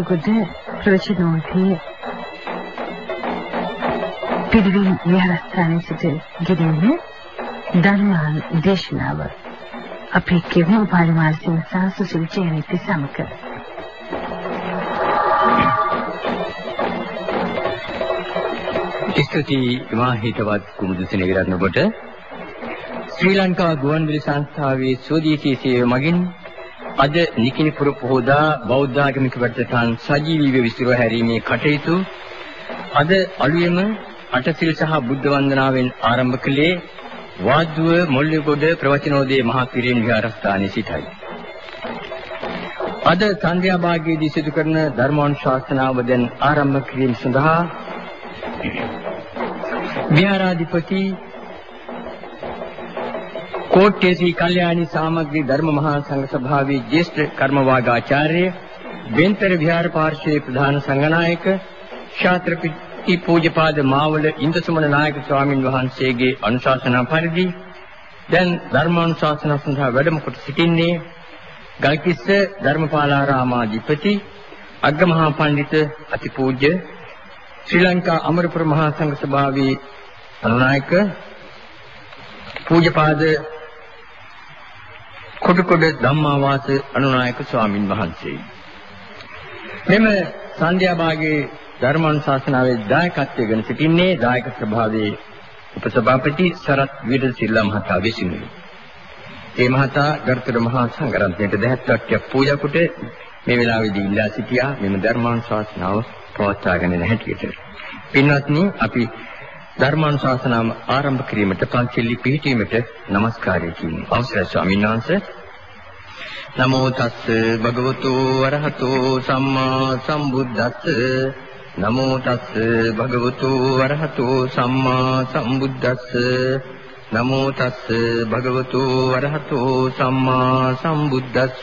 මුල්ලුගොඩ ප්‍රවචනෝතේ පිළිවින් විහාරස්ථානයේ සිට ගෙදෙන්නේ ධර්මාන් දේශනාව. අපේ කෙවුම් පාරිමාර්ශික සාසු සුචේනිත සමක ස්තුතියි මා හිතවත් කුමුදු සෙනවිරත්න කොට ශ්‍රී ලංකා ගුවන්විදුලි සංස්ථාවේ ස්වදේශී සේවය මගින් අද නිකිනිපුර පොහොදා බෞද්ධ ආගමික වැඩසටහන් සජීවීව විසිරුව හැරීමේ කටයුතු අද අලුයම අටසිල් සහ බුද්ධ වන්දනාවෙන් ආරම්භ කළේ වාද්දුව මොල්ලිගොඩ ප්‍රවචනෝදේ මහා පිරින් විහාරස්ථානයේ සිටයි. අද සන්ධ්‍යා භාගයේදී සිදු කරන ධර්මානුශාසනාව දැන් ආරම්භ කිරීම සඳහා විහාරාධිපති කෝට්ටේ ශ්‍රී කල්යාණී සාමග්‍රී ධර්ම මහා සංඝ සභාවේ ජ්‍යෙෂ්ඨ කර්මවාගාචාර්ය බෙන්තර විහාර පාර්ශ්වයේ ප්‍රධාන සංඝනායක ශාත්‍රපති පූජ්‍යපාද මාවල ඉන්දසුමන නායක ස්වාමින් වහන්සේගේ අනුශාසනා පරිදි දැන් ධර්මානුශාසන සඳහා වැඩම කොට සිටින්නේ ගල්කිස්ස ධර්මපාලාරාමාධිපති අග්ගමහා පඬිත අතිපූජ්‍ය ශ්‍රී ලංකා අමරපුර මහා සංඝ සභාවේ අනුනායක පූජ්‍යපාද කොටකොඩ ධම්මාවාස අනුනායක ස්වාමින් වහන්සේ. මෙම සන්ධ්‍යා භාගයේ ධර්මානුශාසනාවේ දායකත්වයෙන් සිටින්නේ දායක සභාවේ උපසභාපති සරත් වීරසිල්ලා මහතා විසිනි. ඒ මහතා ගරුතර මහා සංඝරත්නයට දහත්වක්යක් පූජා කොට මේ වෙලාවේදී ඉල්ලා සිටියා මෙම ධර්මානුශාසනාව පවත්වාගෙන යන හැටියට. පින්වත්නි අපි ධර්මානුශාසනාව ආරම්භ කිරීමට පන්සිල්ලි පිළිපීමට নমස්කාරය කියමු. අවසරයි ස්වාමීන් වහන්සේ. නමෝ තස්ස භගවතු වරහතෝ සම්මා සම්බුද්දස්ස නමෝ තස්ස භගවතු වරහතෝ සම්මා සම්බුද්දස්ස නමෝ තස්ස භගවතු වරහතෝ සම්මා සම්බුද්දස්ස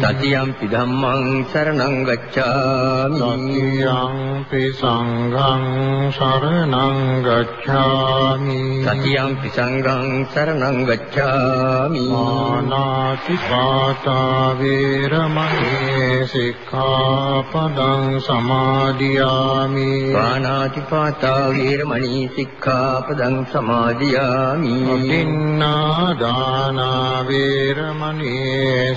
සතියංපි ධම්මං සරණං ගච්ඡාමි. සතියංපි සංඝං සරණං ගච්ඡාමි. සතියංපි සංඝං සරණං ගච්ඡාමි. මානාති පාතා වේරමණී සික්ඛාපදං සමාදියාමි. පාණාතිපාතා වීරමණී සික්ඛාපදං සමාදියාමි. අදින්නා දාන වේරමණී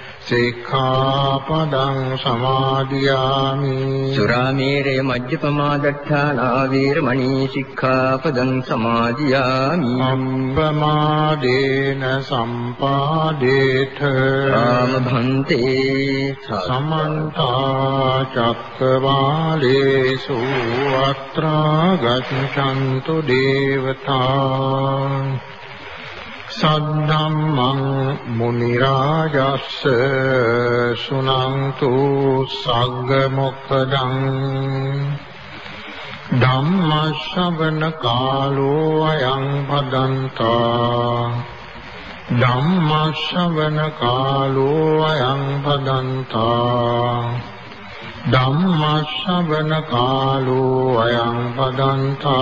සික්ඛාපදං සමාදියාමි। සුරාමේරය මජ්ජපමාදට්ඨානා වීරමණී සික්ඛාපදං සමාදියාමි। සම්පමාදේන සම්පාදේත। රාමභන්තේ සමන්ත චක්කවාලේසු අත්‍රා ගච්ඡන්තු දේවතා සද්ධම්මං මුනි රාජස්ස සුනන්තු සග්ග මොක්ඛදං ධම්ම ශ්‍රවණ කාලෝ අයං භදන්තා ධම්ම ශ්‍රවණ කාලෝ අයං භදන්තා ධම්ම ශ්‍රවණ කාලෝ අයං භදන්තා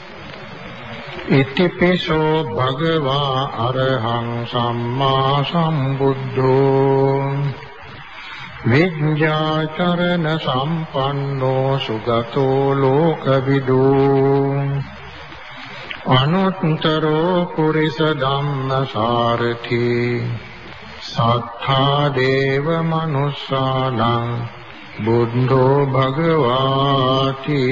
ඉතිපිසෝ භගවා අරහං සම්මා සම්බුද්ධෝ විඤ්ඤාචරණ සම්පන්නෝ සුගතෝ ලෝකවිදු අනුත්තරෝ පුරිස ධම්මසාරති සත්තා දේව මනුස්සානං බුද්ධෝ භගවාති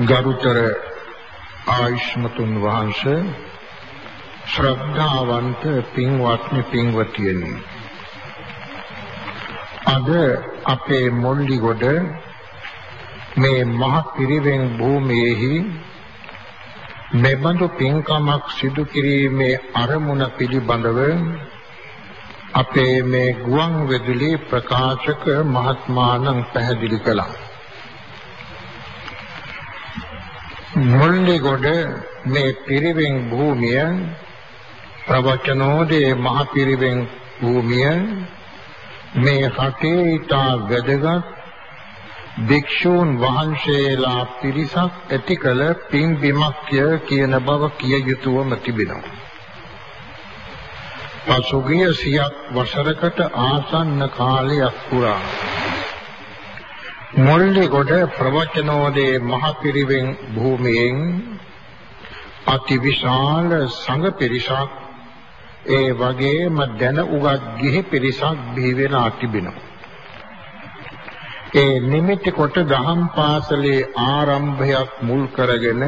ගරුතර ආයුෂ්මතුන් වහන්සේ ශ්‍රද්ධාවන්ත පින්වත්නි පින්වතියනි අද අපේ මොල්ලිගොඩ මේ මහ පිරිවෙන් භූමියේහි මෙබඳු පින්කමක් සිදු කිරීමේ අරමුණ පිළිබඳව අපේ මේ ගුවන් විදුලි ප්‍රකාශක මහත්මාණන් පැහැදිලි කළා. මුල්ලිගොඩ මේ පිරිවෙන් භූමිය ප්‍රවචනෝදේ මහ පිරිවෙන් භූමිය මේ රටේ ඉතා වැදගත් භික්ෂූන් වහන්සේලා පිරිසක් ඇති කළ පින්බිමක්ය කියන බව කිය යුතුවම තිබෙනවා. පසුගිය සියක් වසරකට ආසන්න කාලයක් පුරා මොල්ලිගොඩ ප්‍රවචනෝදේ මහ පිරිවෙන් භූමියෙන් අතිවිශාල සංඝ පිරිසක් ඒ වගේම දැන උගත් ගිහි පිරිසක් බිහි වෙලා තිබෙනවා. ඒ නිමිති කොට දහම් පාසලේ ආරම්භයක් මුල් කරගෙන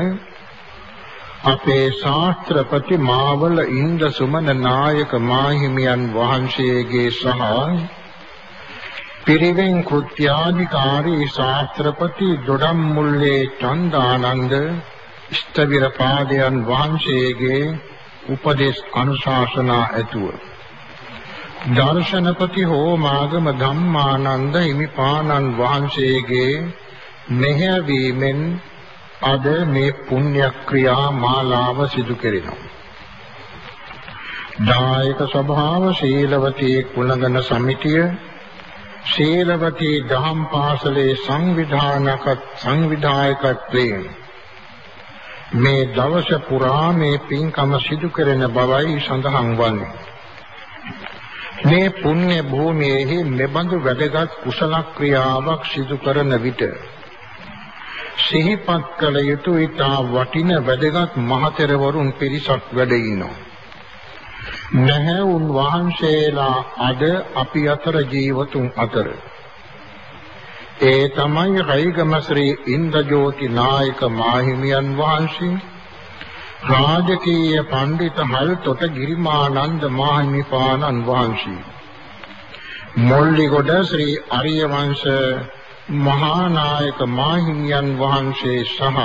අපේ ශාස්ත්‍රපති මාවල ඉන්ද සුමන නායක මාහිමියන් වහන්සේගේ සහ පිරිවෙන් කෘත්‍යාධිකාරී ශාස්ත්‍රපති දොඩම්මුල්ලේ චන්දානන්ද ස්ථවිර පාදයන් වහන්සේගේ උපදේශ අනුශාසනා ඇතුව දර්ශනපති හෝ මාගම ධම්මානන්ද හිමිපාණන් වහන්සේගේ මෙහෙයවීමෙන් අද මේ පුණ්‍ය ක්‍රියා මාලාව සිදු කෙරෙනවා. දායක ස්වභාව ශීලවතී කුලගණ සමිතිය ශීලවතී දහම් පාසලේ සංවිධානක සංවිධායකත්වයෙන් මේ දවස පුරා මේ පින්කම සිදු කරන බවයි සඳහන් වන්නේ. මේ පුණ්‍ය භූමියේහි මෙබඳු වැදගත් කුසල ක්‍රියාවක් සිදු කරන විට සිහිපත් කළ යුතු ඊටා වටින වැදගත් මහතෙරවරුන් පිරිසක් වැඩ ඉන්නවා. නැහැ උන් වහන්සේලා අද අපි අතර ජීවතුන් අතර. ඒ තමයි රයිගම ශ්‍රී ඉන්ද්‍රජෝති නායක මාහිමියන් වහන්සේ රාජකීය පඬිත හල්තොට ගිරිමානන්ද මාහිමිපාණන් වහන්සේ. මොල්ලිගොඩ ශ්‍රී අරිය වංශ මහා නායක මාහිමියන් වහන්සේ සහ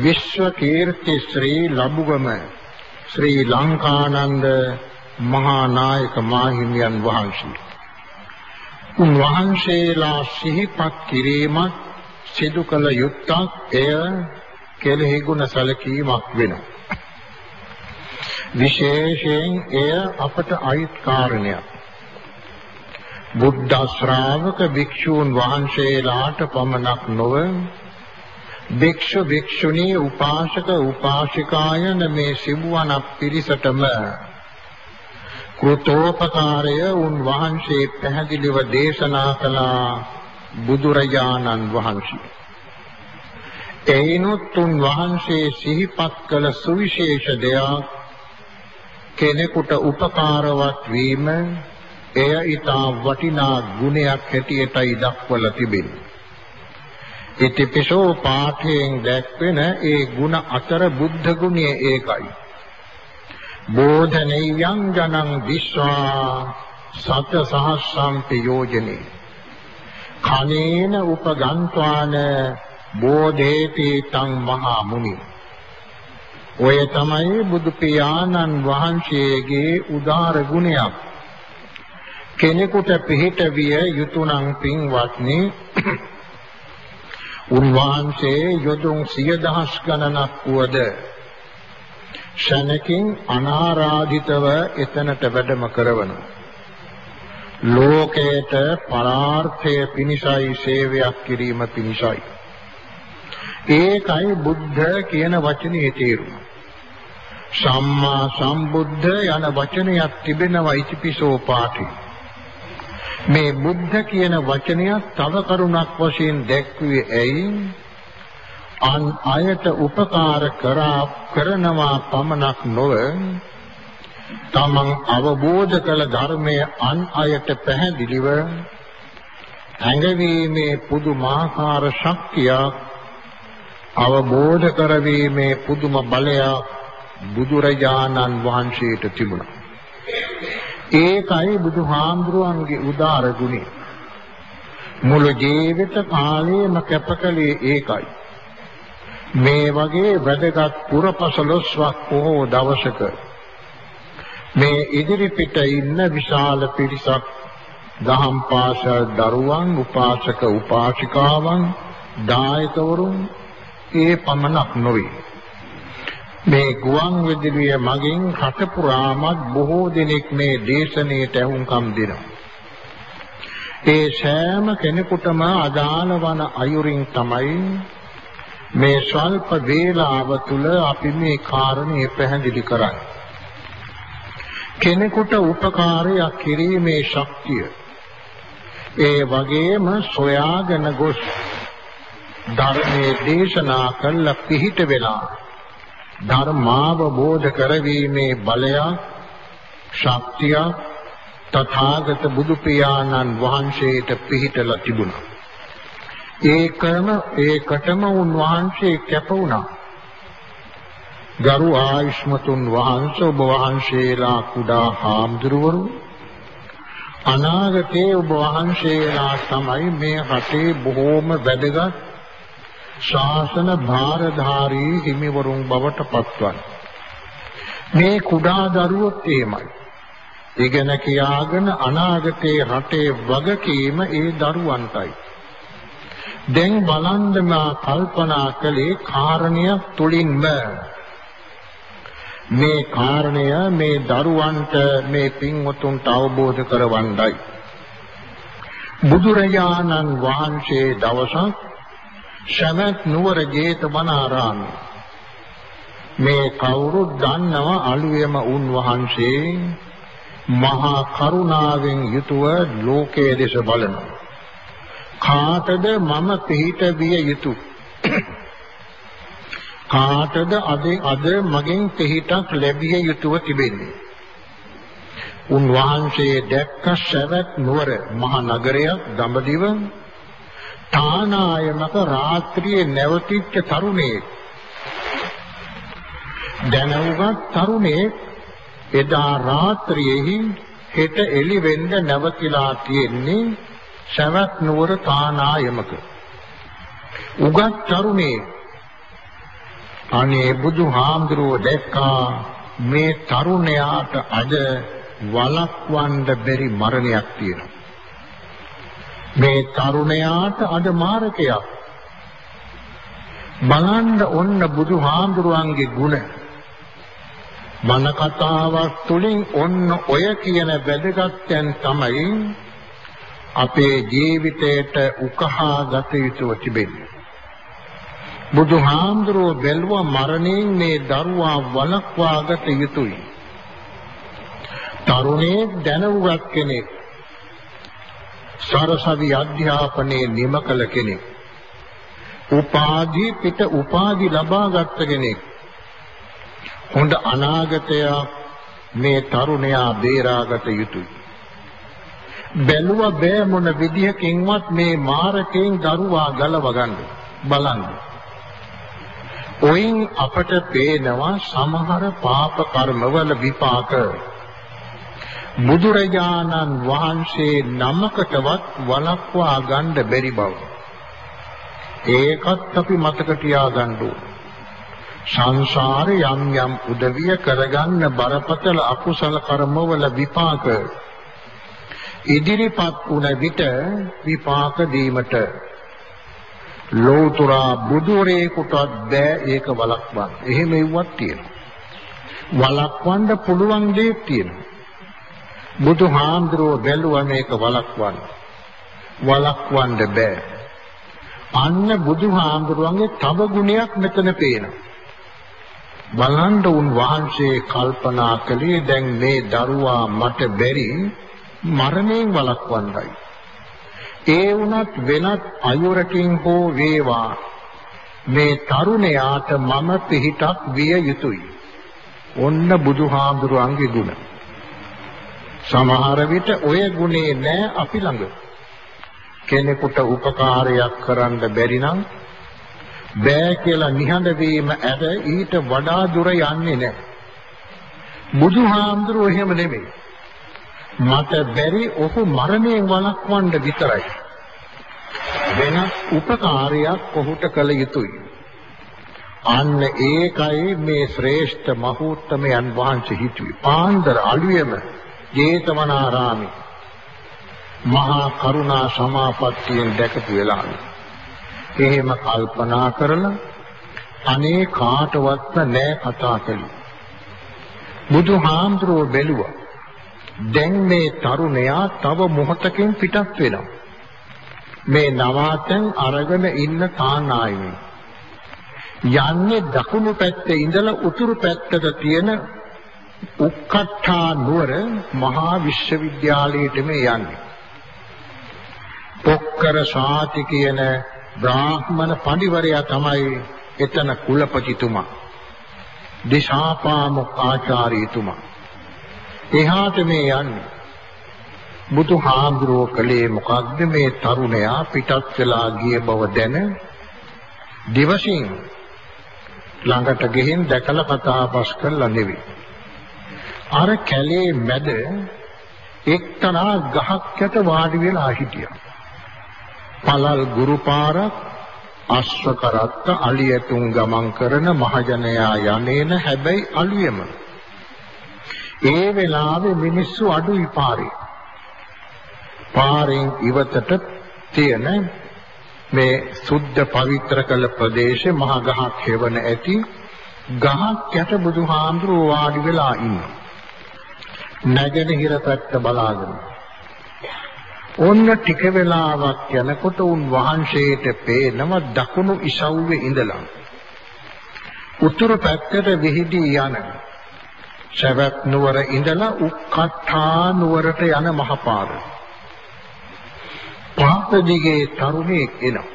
විශ්ව කීර්ති ශ්‍රී ලබුගම ශ්‍රී ලංකානන්ද මහා නායක මාහිමියන් වහන්සේ උන්වහන්සේලා සිහිපත් කිරීමත් සිදු කළ යුත්තක් එය කෙලෙහි ගුණ සැලකීමක් වෙනවා. විශේෂයෙන් එය අපට අයිත් කාරණයක්. බුද්ධ ශ්‍රාවක භික්ෂූන් වහන්සේලාට පමණක් නොව භික්ෂු භික්ෂුණී උපාසක උපාසිකායන මේ සිවුවන පිරිසටම කෘතෝපකාරය උන් වහන්සේ පැහැදිලිව දේශනා කළා බුදුරජාණන් වහන්සේ. එයිනුත් උන් වහන්සේ සිහිපත් කළ සුවිශේෂ දෙයක් කෙනෙකුට උපකාරවත් වීම එය ඊටා වටිනා ගුණයක් හැටියටයි දක්වලා තිබෙන්නේ. ඉතිපිසෝ පාඨයෙන් දැක්වෙන ඒ ගුණ අතර බුද්ධ ගුණය ඒකයි. බෝධනෙයං ජනං විශ්වා සත සහස්සම්පි යෝජනේ කනේන උපගන්්වාන බෝධේති තං මහා මුනි. ඔය තමයි බුදු පියාණන් වහන්සේගේ උදාර ගුණයක්. කෙනෙකුට පිහිට විය යුතුයනම් පින්වත්නි උන්වහන්සේ යොදුන් සිය දහස් ගණනක් වුවද ශනකින් අනාරාධිතව එතනට වැඩම කරවනවා ලෝකයට පරාර්ථය පිණිසයි සේවයක් කිරීම පිණිසයි. ඒකයි බුද්ධ කියන වචනේ තේරුම. සම්මා සම්බුද්ධ යන වචනයක් තිබෙනවා ඉතිපිසෝ පාඨේ මේ බුද්ධ කියන වචනය තව කරුණක් වශයෙන් දැක්ුවේ ඇයි අන් අයට උපකාර කරා කරනවා පමණක් නොව තමන් අවබෝධ කළ ධර්මය අන් අයට පැහැදිලිව ඇඟවීමේ පුදුමාකාර ශක්තියක් අවබෝධ කරවීමේ පුදුම බලයක් බුදුරජාණන් වහන්සේට තිබුණා. ඒකයි බුදුහාමුදුරුවන්ගේ උදාර ගුණය. මුළු ජීවිත කාලයම කැපකලේ ඒකයි. මේ වගේ වැදගත් පුරපසළොස්වක් පොහෝ දවසක මේ ඉදිරි පිට ඉන්න විශාල පිරිසක් දහම් පාසල් දරුවන් උපාසක උපාසිකාවන් දායකවරුන් ඒ පමණක් නොවේ මේ ගුවන් විදුලිය මගින් රට පුරාමත් බොහෝ දෙනෙක් මේ දේශනාවට ඇහුම්කම් දෙනවා. ඒ සෑම කෙනෙකුටම අදාළ වන අයුරින් තමයි මේ ස්වල්ප වේලාව තුල අපි මේ කාරණේ පැහැදිලි කරන්නේ. කෙනෙකුට උපකාරයක් කිරීමේ ශක්තිය ඒ වගේම සොයාගෙන ගොස් ධර්මයේ දේශනා කළ පිහිට වෙලා ධර්මාවබෝධ කරවීමේ බලය ශක්තිය තථාගත බුදු පියාණන් වහන්සේට පිහිටලා තිබුණා. ඒකම ඒකටම උන්වහන්සේ කැප වුණා. ගරු ආයුෂ්මතුන් වහන්සේ ඔබ වහන්සේලා කුඩා හාමුදුරුවරු අනාගතයේ ඔබ වහන්සේලා තමයි මේ රටේ බොහෝම වැදගත් ශාසන භාරධාරී හිමිවරුන් බවට පත්වන. මේ කුඩා දරුවොත් එහෙමයි. ඉගෙන කියාගෙන අනාගතේ රටේ වගකීම ඒ දරුවන්ටයි. දැන් බලන්න මා කල්පනා කළේ කාරණයක් තුලින්ම. මේ කාරණය මේ දරුවන්ට මේ පින්වතුන්ට අවබෝධ කරවන්නයි. බුදුරජාණන් වහන්සේ දවසක් ශමත් නුවර ජේතවනාරාමයේ මේ කවුරුත් දන්නව අලුයම උන්වහන්සේ මහා කරුණාවෙන් යුතුව ලෝකයේ දෙස බලනවා. කාටද මම පිහිට විය යුතු? කාටද අද අද මගෙන් පිහිටක් ලැබිය යුතුව තිබෙන්නේ? උන්වහන්සේ දැක්ක ශරත් නුවර මහා නගරයක් දඹදිව තානායමක රාත්‍රියේ නැවතිච්ච තරුණේ. දැනුගත් තරුණේ එදා රාත්‍රියේහි හෙට එළි වෙන්න නැවතිලා තියෙන්නේ සවැත් නුවර තානායමක. උගත් තරුණේ අනේ බුදුහාමුදුරුව දැක්කා මේ තරුණයාට අද වළක්වන්න බැරි මරණයක් තියෙනවා. මේ තරුණයාට අද මාරකයක්. බලන්න ඔන්න බුදුහාමුදුරුවන්ගේ ගුණ. මන කතාවක් තුලින් ඔන්න ඔය කියන වැදගත්යන් තමයි අපේ ජීවිතයට උකහා ගත යුතුව තිබෙන්නේ. බුදුහාමුදුරුව බැලුවා මරණයෙන් මේ දරුවා වළක්වා ගත යුතුයි. තරුණේ දැනුවත් කෙනෙක් සරසවි අධ්‍යාපනයේ නිම කළ කෙනෙක් උපාධි පිට උපාධි ලබා ගත්ත කෙනෙක්. හොඳ අනාගතයක් මේ තරුණයා බේරාගත යුතුයි. බැලුව බෑ මොන විදියකින්වත් මේ මාරකෙන් දරුවා ගලව ගන්න බලන්න. ඔයින් අපට පේනවා සමහර පාප කර්මවල විපාක බුදුරජාණන් වහන්සේ නමකටවත් වළක්වා ගන්න බැරි බව. ඒකත් අපි මතක තියාගන්න ඕනේ. සංසාරේ යම් යම් උදවිය කරගන්න බරපතල අකුසල කර්මවල විපාක ඉදිරිපත් වුණ විට විපාක දීමට ලෝතුරා බුදුරේකටත් බෑ ඒක වළක්වන්න. එහෙම එව්වක් තියෙනවා. වළක්වන්න පුළුවන් දේ තියෙනවා. බුදුහාමුදුරුවෝ බැලුවා මේක වළක්වන්න. වළක්වන්න බෑ. අන්න බුදුහාමුදුරුවන්ගේ තව ගුණයක් මෙතන පේනවා. බලන්න උන් වහන්සේ කල්පනා කළේ දැන් මේ දරුවා මට බැරි මරණයෙන් වළක්වන්නයි. ඒ වුණත් වෙනත් අයුරකින් හෝ වේවා මේ තරුණයාට මම පිහිටක් විය යුතුයි. ඔන්න බුදුහාමුදුරුවන්ගේ ගුණ. සමහර විට ඔය ගුණේ නෑ අපි ළඟ. කෙනෙකුට උපකාරයක් කරන්න බැරි නම් බෑ කියලා නිහඬ වීම ඇර ඊට වඩා දුර යන්නේ නැහැ. බුදුහාමුදුරුවෝ එහෙම නෙමෙයි. මට බැරි ඔහු මරණයෙන් වළක්වන්න විතරයි. වෙන උපකාරයක් ඔහුට කළ යුතුයි. අන්න ඒකයි මේ ශ්‍රේෂ්ඨ මහෝත්තමයන් වහන්සේ හිතුවේ. පාන්දර අලුයම ජේතවනාරාමේ මහා කරුණා සමාපත්තියෙන් දැකපු වෙලාවේ එහෙම කල්පනා කරලා අනේ කාටවත් නෑ කතා කළේ. බුදුහාමුදුරුවෝ බැලුවා දැන් මේ තරුණයා තව මොහොතකින් පිටත් වෙනවා. මේ නවාතෙන් අරගෙන ඉන්න තානායනේ. යන්නේ දකුණු පැත්තේ ඉඳලා උතුරු පැත්තට තියෙන උක්කට්ඨා නුවර මහා විශ්වවිද්‍යාලයට මේ යන්නේ. පොක්කර සාති කියන බ්‍රාහ්මණ පඬිවරයා තමයි එතන කුලපතිතුමා. දිශාපාමුක් ආචාර්යතුමා. එහාට මේ යන්නේ. බුදුහාමුදුරුවෝ කලේ මොකක්ද මේ තරුණයා පිටත් වෙලා ගිය බව දැන දිවසින් ළඟට ගිහින් දැකලා කතා බස් කරලා නෙවෙයි. අර කැලේ මැද එක්තරා ගහක් යට වාඩි වෙලා හිටියා. පළල් ගුරුපාරක් අශ්ව කරත්ත අලියතුන් ගමන් කරන මහජනයා යන්නේන හැබැයි අලුයම. ඒ වෙලාවේ මිනිස්සු අඩුයි පාරේ. පාරෙන් ඉවතට තියෙන මේ සුද්ධ පවිත්‍ර කළ ප්‍රදේශේ මහ ගහක් හේවන ඇති ගහක් යට බුදුහාමුදුරුවෝ වාඩි වෙලා ඉන්නවා. නැගෙනහිර පැත්ත බලාගෙන. ඔන්න ටික වෙලාවක් යනකොට උන් වහන්සේට පේනව දකුණු ඉසව්වේ ඉඳලා උතුරු පැත්තට විහිදී යන සවැත් නුවර ඉඳලා උක්කට්ඨා නුවරට යන මහපාර. පාපදිගේ තරුණයෙක් එනවා.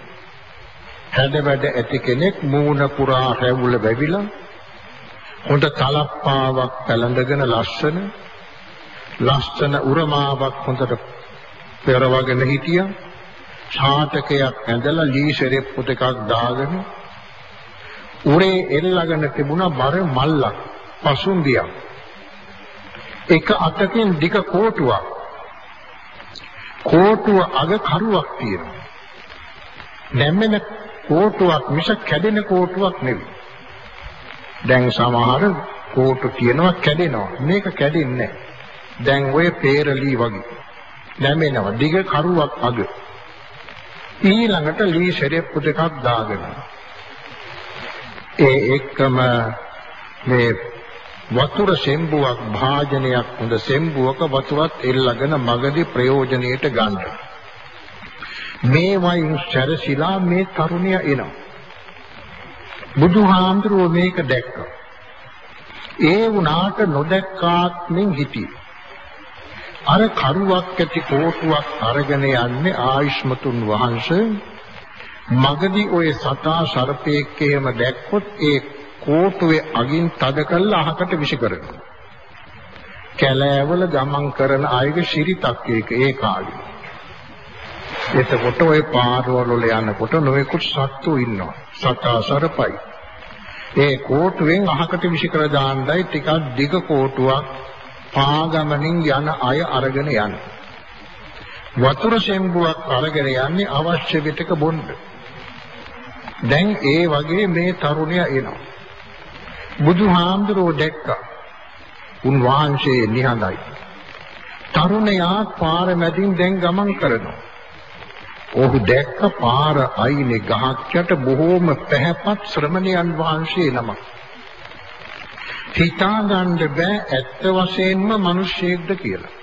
හැඩවැඩ ඇති කෙනෙක් මූණ පුරා රැවුල වැවිලා හොඳ තලප්පාවක් පැලඳගෙන ලස්සන ලස්සන උරමාවක් හොඳට පෙරවගෙන හිටියා. ඡාතකයක් ඇඳලා ලී සෙරෙප්පු ටිකක් දාගෙන උරේ එල්ලගෙන තිබුණා බර මල්ලක් පසුම්බියක් එක අතකින් දිග කෝටුවක්. කෝටුව අග කරුවක් තියෙනවා. නැමෙන කෝටුවක් මිස කැඩෙන කෝටුවක් නෙවෙයි. දැන් සමහර කෝටු තියෙනවා කැඩෙනවා. මේක කැඩෙන්නේ නැහැ. දැන් ඔය peerලි වගේ නැමෙනවා. දිග කරුවක් අග. ඊළඟට ලී ශරීරපු දෙකක් දාගෙන. ඒ එක්කම මේ වතුර සෙම්බුවක් භාජනයක් හොඳ සෙම්බුවක වතුරත් එල්ලගෙන මගදී ප්‍රයෝජනෙට ගන්න. මේ වයින් සැරසිලා මේ තරුණිය එනවා. බුදුහාමුදුරුවෝ මේක දැක්කා. ඒ වුණාට නොදැක්කාත් මෙන් හිටියේ. අර කරුවක් ඇති කෝටුවක් අරගෙන යන්නේ ආයුෂ්මතුන් වහන්සේ මගදී ඔය සතා සර්පයෙක් එහෙම දැක්කොත් ඒ කෝටුවේ අගින් තද කරලා අහකට විෂ කරනවා කැලෑවල ගමන් කරන අයගේ ශිරිතක් ඒක ඒ කාලේ එතකොට ওই පාරවල වල යනකොට නොයෙකුත් සත්තු ඉන්නවා. සතා සරපයි. ඒ කෝටුවෙන් අහකට විසිකර දාන්නයි ටිකක් දිග කෝටුවක් පාගමනින් යන අය අරගෙන යන්නේ. වතුර සෙම්බුවක් අරගෙන යන්නේ අවශ්‍ය විටක බොන්න. දැන් ඒ වගේ මේ තරුණයා එනවා. බුදුහාමුදුරෝ දැක්කා. උන්වහන්සේ නිහඬයි. තරුණයා පාර මැදින් දැන් ගමන් කරනවා. ඔහු දැක්ක පාර අයිනේ ගහක් යට බොහෝම පැහැපත් ශ්‍රමණයන් වහන්සේ නමක්. හිතා ගන්න බෑ ඇත්ත වශයෙන්ම මිනිස්සෙක්ද කියලා.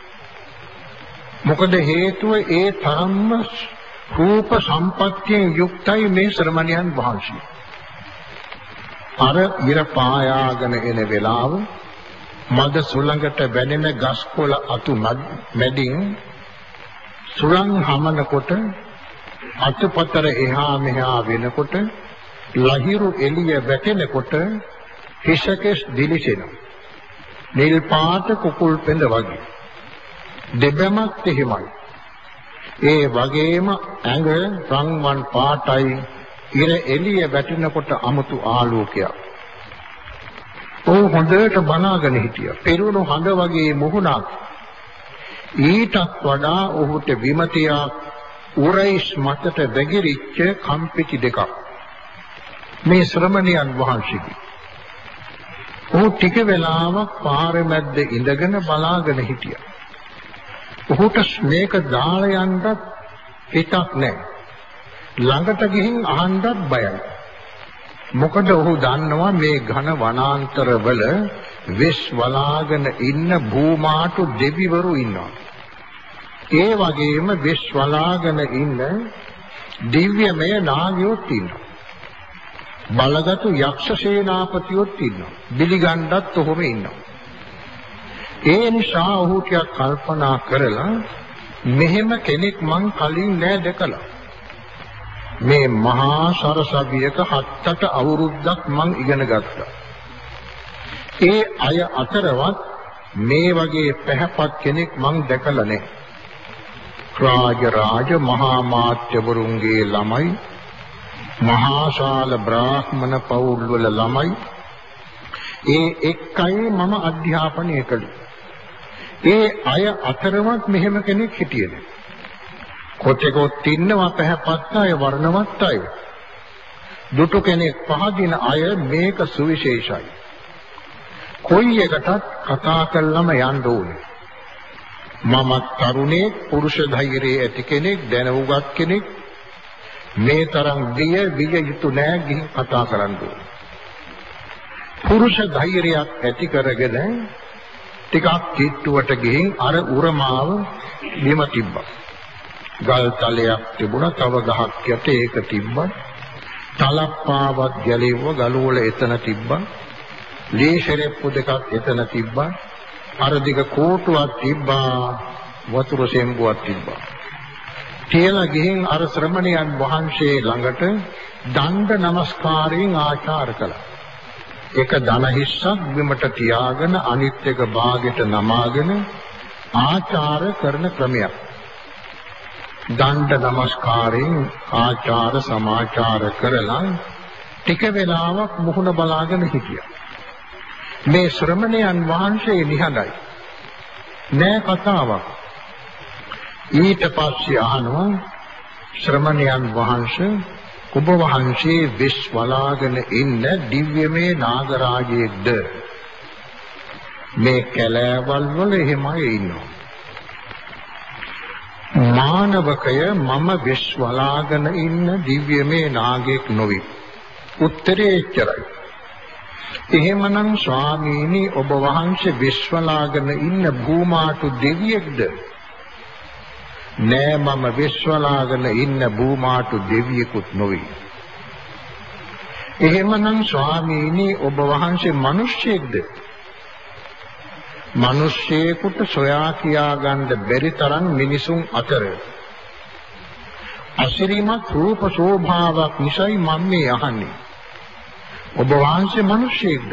මොකද හේතුව ඒ තරම්ම රූප සම්පත්තියෙන් යුක්තයි මේ ශ්‍රමණයන් වහන්සේ. අර ඉර පායාගෙන එන වෙලාව මද සුළඟට වැනෙන ගස්කොළ අතු මැදින් සුරං හමනකොට අතුපතර එහා මෙහා වෙනකොට ලහිරු එළිය වැටෙනකොට හිසකෙස් දිලිසෙනවා. නිල් පාට කුකුල් පෙඳ වගේ. දෙබැමත් එහෙමයි. ඒ වගේම ඇඟ රන්වන් පාටයි ඉර එළිය වැටෙනකොට අමුතු ආලෝකයක්. ඔහු හොඳට බලාගෙන හිටියා. පෙරුණු හඳ වගේ මුහුණක්. ඊටත් වඩා ඔහුට විමතියා උරයිස් මතට වැගිරිච්ච කම්පිටි දෙකක්. මේ ශ්‍රමණියන් වහන්සේගේ ඔහු ටික වෙලාවක් පාරේ මැද්ද ඉඳගෙන බලාගෙන හිටියා. ඔහුට මේක දාලා යන්නත් හිතක් නැහැ. ළඟට ගිහින් අහන්නත් බයයි. මොකද ඔහු දන්නවා මේ ඝන වනාන්තරවල වෙස් වලාගෙන ඉන්න භූමාටු දෙවිවරු ඉන්නවා. ඒ වගේම වෙස් වලාගෙන ඉන්න දිව්‍යමය නාගයොත් ඉන්නවා. බලගතු යක්ෂ සේනාපතියොත් ඉන්නවා. බිලිගණ්ඩත් ඔහොම ඉන්නවා. ඒ නිසා ඔහු ටිකක් කල්පනා කරලා මෙහෙම කෙනෙක් මං කලින් නෑ දැකලා. මේ මහා සරසවියක හත්තට අවුරුද්දක් මං ඉගෙන ගත්තා. ඒ අය අතරවත් මේ වගේ පැහැපත් කෙනෙක් මං දැකලා නැහැ. රාජ රාජ මහා මාත්‍යවරුන්ගේ ළමයි මහාශාල බ්‍රාහ්මණ පවුල් වල ළමයි ඒ එක්කයි මම අධ්‍යාපනය කළේ. ඒ අය අතරමත් මෙහෙම කෙනෙක් හිටියේ නෑ. කොටෙකොත් ඉන්නවා පැහැපත් අය වර්ණවත් අය. දුටු කෙනෙක් පහදින අය මේක සුවිශේෂයි. කොයි එකටත් කතා කළම යන්න ඕනේ. මම තරුණේ පුරුෂ ධෛර්යයේ ඇති කෙනෙක් දැනුගත් කෙනෙක් මේ තරම් විය විය යුතු නෑ ගිහින් කතා කරන්න ඕනේ. පුරුෂ ධෛර්යයක් ඇති කරගෙන ටිකක් කිට්ටුවට ගිහින් අර උරමාව බිම තිබ්බා. ගල් තලයක් තිබුණා තව ගහක් යට ඒක තිබ්බා. තලප්පාවක් ගැලෙව්ව ගලවල එතන තිබ්බා. ලේෂරෙප්පු දෙකක් එතන තිබ්බා. අර දිග කෝටුවක් තිබ්බා. වතුර සෙම්බුවක් තිබ්බා. කියලා ගිහින් අර ශ්‍රමණයන් වහන්සේ ළඟට දණ්ඩ නමස්කාරයෙන් ආචාර කළා. එක ධන හිස්සක් බිමට තියාගෙන අනිත් එක භාගෙට නමාගෙන ආචාර කරන ක්‍රමයක්. දණ්ඩ නමස්කාරයෙන් ආචාර සමාචාර කරලා ටික වෙලාවක් මුහුණ බලාගෙන හිටියා. මේ ශ්‍රමණයන් වහන්සේ නිහඬයි. නෑ කතාවක්. ඊට පස්සේ අහනවා ශ්‍රමණයන් වහන්සේ ඔබ වහන්සේ විස් වලාගෙන ඉන්න දිව්‍යමය නාගරාජයේද මේ කැලෑවල් වල එහෙමයි ඉන්නවා. මානවකය මම විස් වලාගෙන ඉන්න දිව්‍යමය නාගයෙක් නොවේ. උත්තරේ එච්චරයි. එහෙමනම් ස්වාමීනි ඔබ වහන්සේ විශ්වලාගෙන ඉන්න භූමාතු දෙවියෙක්ද? නෑ මම විශ්වලාගෙන ඉන්න භූමාතු දෙවියෙකුත් නොවේ. එහෙමනම් ස්වාමීනි ඔබ වහන්සේ මිනිස්සෙක්ද? මිනිස්සෙකුට සොයා කියා ගන්න බැරි තරම් මිනිසුන් අතර අසිරිමත් රූප ශෝභාවක් නිසායි මම මේ අහන්නේ. ඔබ වහන්සේ මිනිසෙක්ද?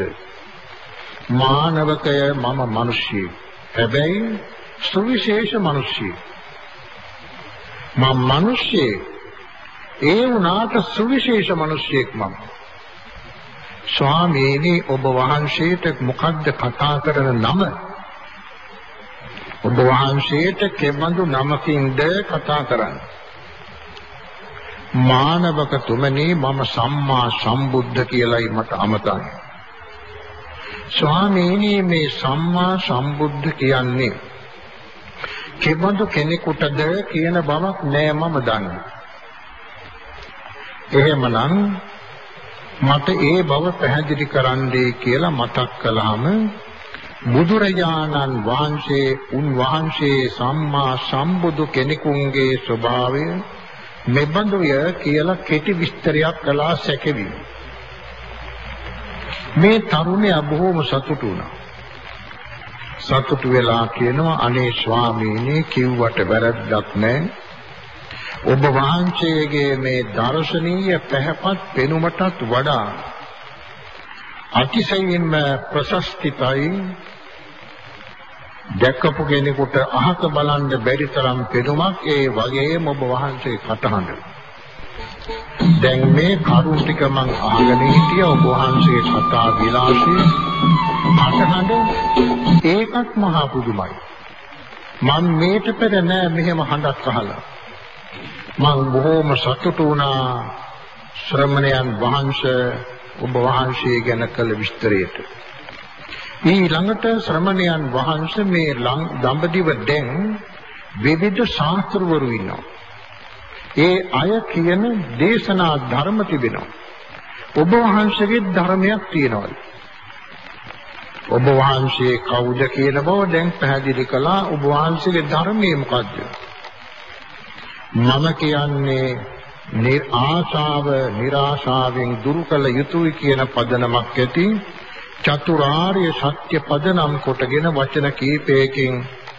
මානවකය මම මිනිසෙක්. හැබැයි සුවිශේෂ මිනිසෙක්. මම මිනිසෙක්. ඒ වුණාට සුවිශේෂ මිනිසෙක් මම. ස්වාමීනි ඔබ වහන්සේට මොකද්ද කතා කරන නම? ඔබ වහන්සේට කෙබඳු නමකින්ද කතා කරන්නේ? මානවක තුමනි මම සම්මා සම්බුද්ධ කියලායි මට අමතන්නේ. ස්වාමීනි මේ සම්මා සම්බුද්ධ කියන්නේ කෙබඳු කෙනෙකුටද කියන බවක් නෑ මම දන්නේ. එහෙමනම් මට ඒ බව පැහැදිලි කරන්නයි කියලා මතක් කළාම බුදුරජාණන් වහන්සේ උන්වහන්සේ සම්මා සම්බුදු කෙනෙකුගේ ස්වභාවය මෙබඳුය කියලා කෙටි විස්තරයක් කළා සැකවි. මේ තරුණයා බොහොම සතුටු වුණා. සතුටු වෙලා කියනවා අනේ ස්වාමීනි කිව්වට වැරද්දක් නැහැ. ඔබ වහන්සේගේ මේ දර්ශනීය පැහැපත් පෙනුමටත් වඩා අතිශයින්ම ප්‍රශස්තිතයි දැක්කපු කෙනෙකුට අහක බලන්න බැරි තරම් පෙනුමක් ඒ වගේම ඔබ වහන්සේ කටහඬ. දැන් මේ කරුණ ටික මම අහගෙන හිටිය ඔබ වහන්සේ කතා විලාසයේ කටහඬ ඒකත් මහා පුදුමයි. මම මේට පෙර නෑ මෙහෙම හඬක් අහලා. මම බොහෝම සතුටු වුණා ශ්‍රමණයන් වහන්සේ ඔබ වහන්සේ ගැන කළ විස්තරයට. ඊළඟට ශ්‍රමණයන් වහන්සේ මේ දඹදිව දැන් විවිධ ශාස්ත්‍රවරු ඉන්නවා. ඒ අය කියන දේශනා ධර්ම තිබෙනවා. ඔබ වහන්සේගේ ධර්මයක් තියෙනවා. ඔබ වහන්සේ කවුද කියන බව දැන් පැහැදිලි කළා. ඔබ වහන්සේගේ ධර්මයේ මොකද්ද? මම කියන්නේ නිර්ආශාව નિરાශාවෙන් දුරු කළ යුතුයි කියන පදනමක් ඇති චතුරාර්ය සත්‍ය පදනම් කොටගෙන වචන කීපයකින්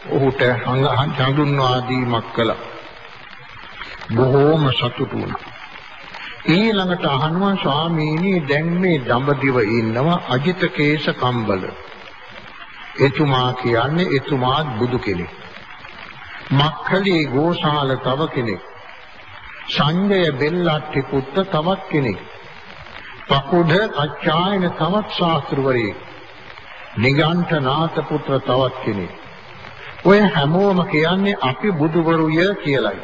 ඔහුට හඳුන්වා දීමක් කළා. බොහෝම සතුටු වුණා. ඊළඟට අහනවා ස්වාමීනි දැන් මේ දඹදිව ඉන්නව අජිත කේශ කම්බල. එතුමා කියන්නේ එතුමාත් බුදු කෙනෙක්. මක්ඛලී ගෝසාල තව කෙනෙක්. සංජය බෙල්ලට්ටි පුත්ත තවත් කෙනෙක්. පකුඩ අච්ඡායන තවත් ශාස්ත්‍රවරයෙක්. නිගණ්ඨනාථ පුත්‍ර තවත් කෙනෙක්. ඔය හැමෝම කියන්නේ අපි බුදුවරුය කියලයි.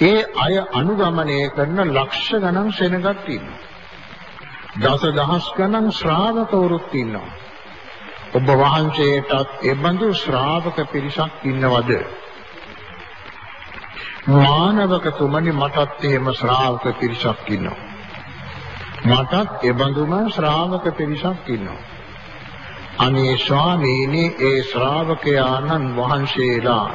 ඒ අය අනුගමනය කරන ලක්ෂ ගණන් සෙනගක් ඉන්නවා. දස දහස් ගණන් ශ්‍රාවකවරුත් ඉන්නවා. ඔබ වහන්සේටත් ඒ බඳු ශ්‍රාවක පිරිසක් ඉන්නවද? මානවක තුමනි මටත් එහෙම ශ්‍රාවක පිරිසක් ඉන්නවා. මටත් එබඳුම ශ්‍රාවක පිරිසක් ඉන්නවා. අනේ ස්වාමීනි ඒ ශ්‍රාවකයාණන් වහන්සේලා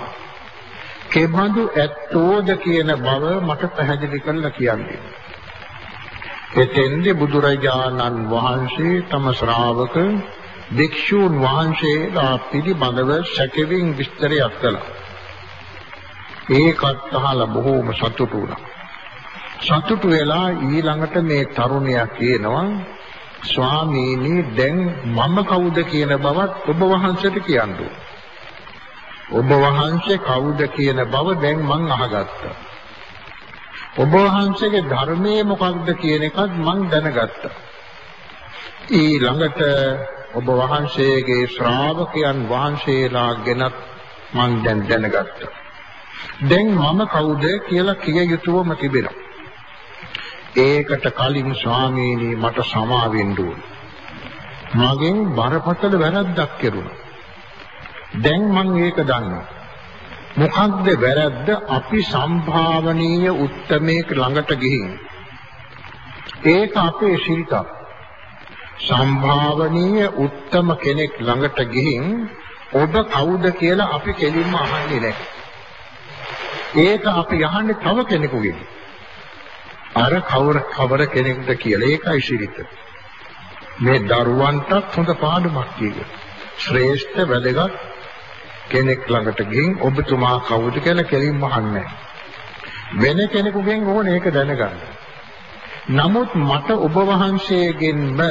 කෙබඳු ඇත්තෝද කියන බව මට පැහැදිලි කරලා කියන්නේ. එතෙන්දී බුදුරජාණන් වහන්සේ තම ශ්‍රාවක භික්ෂූන් වහන්සේලා පිළිබඳව සැකෙමින් විස්තරයක් කළා. ඒකත් අහලා බොහෝම සතුටු වුණා. සතුටු වෙලා ඊළඟට මේ තරුණයා කියනවා ස්වාමීනි දැන් මම කවුද කියන බවත් ඔබ වහන්සේට කියන්න ඔබ වහන්සේ කවුද කියන බව දැන් මං අහගත්තා. ඔබ වහන්සේගේ ධර්මයේ මොකක්ද කියන එකත් මං දැනගත්තා. ඊළඟට ඔබ වහන්සේගේ ශ්‍රාවකයන් වහන්සේලා ගැනත් මං දැන් දැනගත්තා. දැන් මම කවුද කියලා කිය යුතුවම තිබෙනවා. ඒකට කලින් ස්වාමීනි මට සමා වෙන්න ඕන. මගෙන් බරපතල වැරද්දක් කෙරුණා. දැන් මම ඒක දන්නවා. මොකක්ද වැරද්ද අපි සම්භාවනීය උත්තමේක ළඟට ගිහින් ඒක අපේ ශිල්පක්. සම්භාවනීය උත්තම කෙනෙක් ළඟට ගිහින් ඔබ කවුද කියලා අපි කෙලින්ම අහන්නේ නැහැ. ඒක අපි අහන්නේ තව කෙනෙකුගෙන්. අර කවර කවර කෙනෙක්ද කියලා ඒකයි ශිරිත. මේ දරුවන්ටත් හොඳ පාඩමක් කියක. ශ්‍රේෂ්ඨ වැදගත් කෙනෙක් ළඟට ගිහින් ඔබතුමා කවුද කියලා කෙලින්ම අහන්නේ වෙන කෙනෙකුගෙන් ඕන ඒක දැනගන්න. නමුත් මට ඔබ වහන්සේගෙන්ම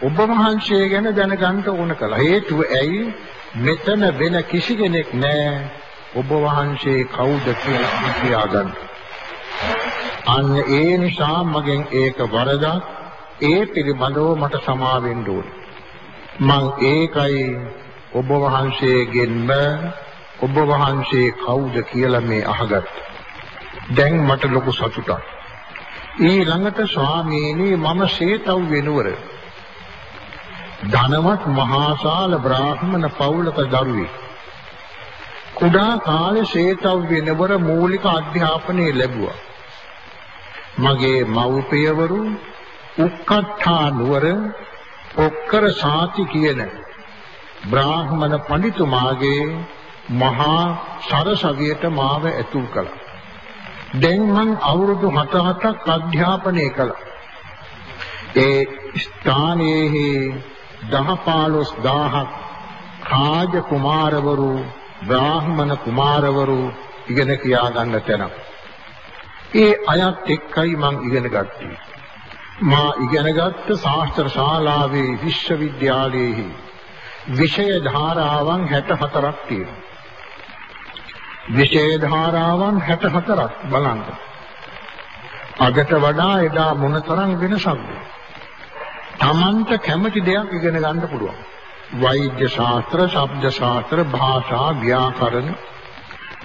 ඔබ වහන්සේ ගැන දැනගන්න ඕන කළා. හේතුව ඇයි? මෙතන වෙන කිසි කෙනෙක් නැහැ. ඔබ වහන්සේ කවුද කියලා කියාගන්න. අන්න ඒ නිසා මගෙන් ඒක වරදක්. ඒ පිළිබඳව මට සමා වෙන්න ඕනේ. මං ඒකයි ඔබ වහන්සේගෙන්ම ඔබ වහන්සේ කවුද කියලා මේ අහගත්තා. දැන් මට ලොකු සතුටක්. ඊළඟට ස්වාමීනි මම සේතව් වෙනවර ධනවත් මහාසාල බ්‍රාහ්මණ පවුලක දරුවෙක්. කුඩා කාලේ සේතව් වෙනවර මූලික අධ්‍යාපනය ලැබුවා. මගේ මව්පියවරු උක්කට්ඨා නුවර ඔක්කර සාති කියන බ්‍රාහ්මණ පඬිතුමාගේ මහා සරසවියට මාව ඇතුල් කළා. දැන් මං අවුරුදු 7-7ක් අධ්‍යාපනය කළා. ඒ ස්ථානයේ 10-15000ක් රාජ කුමාරවරු බ්‍රාහ්මණ කුමාරවරු ඉගෙන කියා ගන්න තැනක්. ඒ අයත් එක්කයි මං ඉගෙන ගත්තේ. මා ඉගෙනගත්ත ශාස්ත්‍ර ශාලාවේ විශ්වවිද්‍යාලයේ විෂය ධාරාවන් 64ක් තියෙනවා. විෂය ධාරාවන් 64ක් බලන්න. අදට වඩා එදා මොනතරම් වෙනසක්ද? Tamanta කැමති දෙයක් ඉගෙන ගන්න පුළුවන්. වෛද්‍ය ශාස්ත්‍ර, ශබ්ද ශාස්ත්‍ර, භාෂා, ව්‍යාකරණ,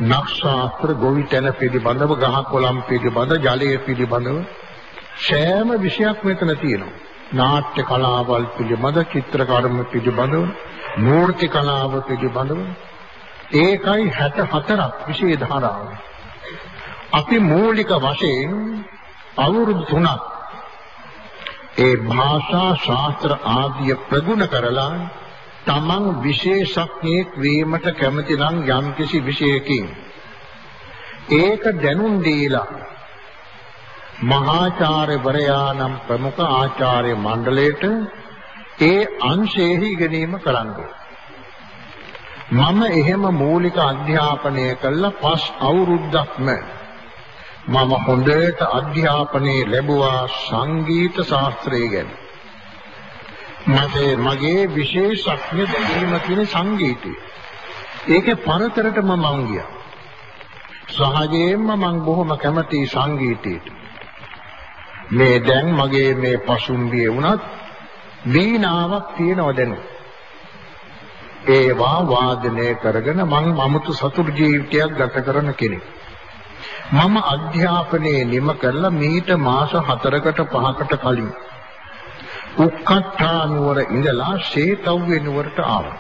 නක්ෂාස්ත්‍ර, ගොවිතැන පිළිබඳව, ගහ කොළන් පිළිබඳව, ජලය පිළිබඳව සෑම විෂයක් මෙතන තියෙනවා. නාට්‍ය කලාවල් පිළිබඳ, චිත්‍ර කර්ම පිළිබඳව, මූර්ති කලාව පිළිබඳව ඒකයි 64ක් විශේෂ ධාරාව. අපි මූලික වශයෙන් අවුරුදු 3ක් ඒ භාෂා ශාස්ත්‍ර ආදිය ප්‍රගුණ කරලා තමන් විශේෂඥයෙක් වීමට කැමති නම් යම්කිසි විෂයකින් ඒක දැනුම් දීලා මහාචාර්යවරයානම් ප්‍රමුඛ ආචාර්ය මණ්ඩලයට ඒ අංශයෙහි ඉගෙනීම කරන්නේ මම එහෙම මූලික අධ්‍යාපනය කළා පස් අවුරුද්දක්ම මම හොඳට අධ්‍යාපනය ලැබුවා සංගීත ශාස්ත්‍රය ගැන. මගේ මගේ විශේෂඥ දැනීම තියෙන සංගීතය. ඒකේ පරතරටම මම ගියා. සහජයෙන්ම මම බොහොම කැමති සංගීතයට. මේ දැන් මගේ මේ පසුම්බියේ වුණත් වීණාවක් තියෙනව දැනුත්. ඒවා වාදනය කරගෙන මම අමුතු සතුට ජීවිතයක් ගත කරන කෙනෙක්. මම අධ්‍යාපනයේ නිම කරලා මීට මාස 4කට 5කට කලින් උක්කට්ඨා නුවර ඉඳලා ශේතව්‍ය නුවරට ආවා.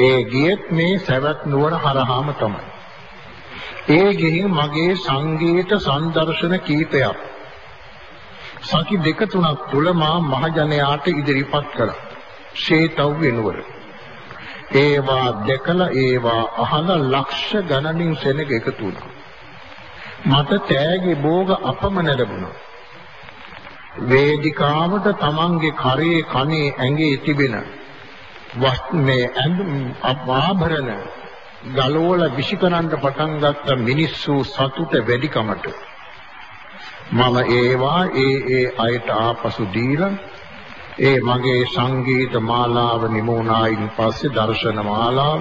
ඒ ගියත් මේ සවැත් නුවර හරහාම තමයි. ඒ ගෙහින් මගේ සංගීත සංදර්ශන කීපයක් සති දෙක තුනක් තුල මා මහජනයාට ඉදිරිපත් කළා. ශේතව්‍ය නුවර ඒවා දැකලා ඒවා අහලා ලක්ෂ ගණනින් සෙනග එකතු වුණා. මට තෑගි භෝග අපමණ ලැබුණා. වේදිකාවට තමන්ගේ කරේ කනේ ඇඟේ තිබෙන මේ ආභරණ ගලවල විසිකරන්න පටන් ගත්ත මිනිස්සු සතුට වැඩිකමට මම ඒවා ඒ ඒ අයට ආපසු දීලා ඒ මගේ සංගීත මාලාව නිමෝනායින් පස්සේ දර්ශන මාලාව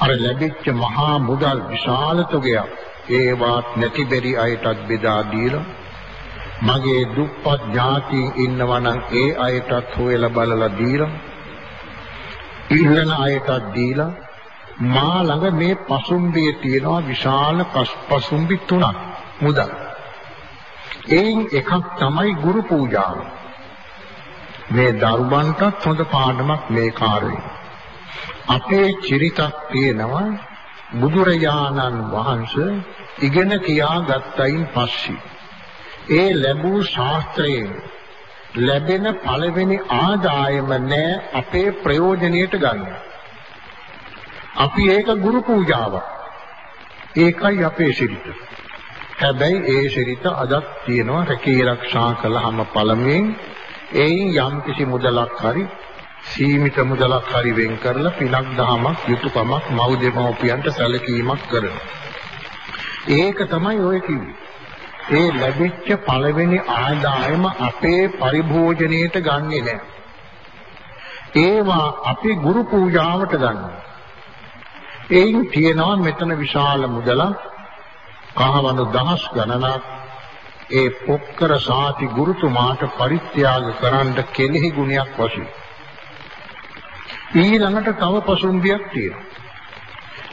අර ලැබිච්ච මහා මුදල් විශාල තොගයක් ඒවත් නැති බැරි අයටත් බෙදා දීලා මගේ දුප්පත් ඥාති ඉන්නවා නම් ඒ අයටත් හොයලා බලලා දීලා ඉල්ලන අයටත් දීලා මා ළඟ මේ පසුම්බියේ තියෙනවා විශාල පසුම්බි තුනක්. මුදල් එයින් එකක් තමයි ගුරු පූජාව මේ දරුවන්ටත් හොඳ පාඩමක් මේ කාර්යය. අපේ චරිතක් තියෙනවා බුදුරජාණන් වහන්සේ ඉගෙන කියා ගත්තයින් පස්සේ ඒ ලැබූ ශාස්ත්‍රයෙන් ලැබෙන පළවෙනි ආදායම නෑ අපේ ප්‍රයෝජනෙට ගන්න. අපි ඒක ගුරු පූජාවක්. ඒකයි අපේ ශිරිත. හැබැයි ඒ ශිරිත අදත් තියෙනවා රැකී ආරක්ෂා කළාම පළමුවෙන් එයින් යම්කිසි මුදලක් හරි සීමිත මුදලක් හරි වෙන් කරලා පිනක් දහමක් යුතුයකමක් මව් දෙමව්පියන්ට සැලකීමක් කරනවා. ඒක තමයි ඔය කිව්වේ. ඒ ලැබිච්ච පළවෙනි ආදායම අපේ පරිභෝජනයේට ගන්නෙ නෑ. ඒවා අපි ගුරු පූජාවට ගන්නවා. එයින් තියෙනවා මෙතන විශාල මුදලක් කහවණු දහස් ගණනක් ඒ පොක්කර සාති ගුරුතුමාට පරිත්‍යාග කරන්න කෙනෙහි ගුණයක් වශයෙන්. ඊළඟට තව පසුම්බියක් තියෙනවා.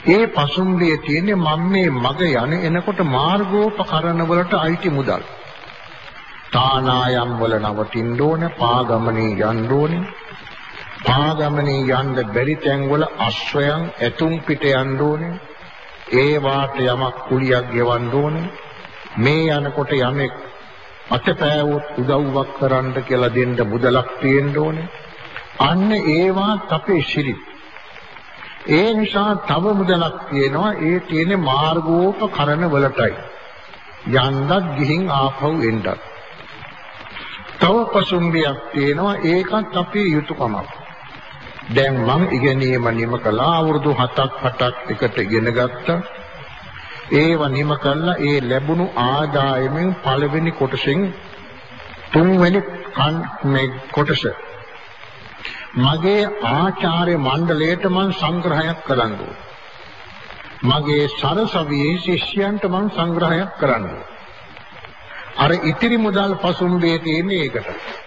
ඒ පසුම්බියේ තියෙන්නේ මම මේ මග යන එනකොට මාර්ගෝපකරණ වලට අයිති මුදල්. තානායම් වල නවතින්න ඕන පාගමනේ යන්න ඕනේ. පාගමනේ යන්න බැරි තැන්වල අශ්වයන් ඇතුම් පිට යන්න ඕනේ. ඒ වාට යමක් කුලියක් ගෙවන්න ඕනේ. මේ යනකොට යමෙක් අතපෑවොත් උදව්වක් කරන්න කියලා දෙන්න මුදලක් තියෙන්න ඕනේ. අන්න ඒවත් අපේ ශිරිත ඒ නිසා තව මුදලක් තියෙනවා. ඒ තියෙන මාර්ගෝපකරණ වලටයි. යන්නත් ගිහින් ආපහු එන්නත්. තව පසුම්බියක් තියෙනවා. ඒකත් අපේ යුතුයකමක් දැන් මං ඉගෙනීම නිම කළා. අවුරුදු 7ක් 8ක් එකට ඉගෙන ගත්තා. ඒව නිම කළා. ඒ ලැබුණු ආදායමෙන් පළවෙනි කොටසෙන් තුන්වෙනි මේ කොටස. මගේ ආචාර්ය මණ්ඩලයට මම සංග්‍රහයක් කරන්න මගේ සරසවියේ ශිෂ්‍යයන්ට මම සංග්‍රහයක් කරන්න අර ඉතිරි මුදල් පසුම්බේ තියෙන්නේ ඒකට.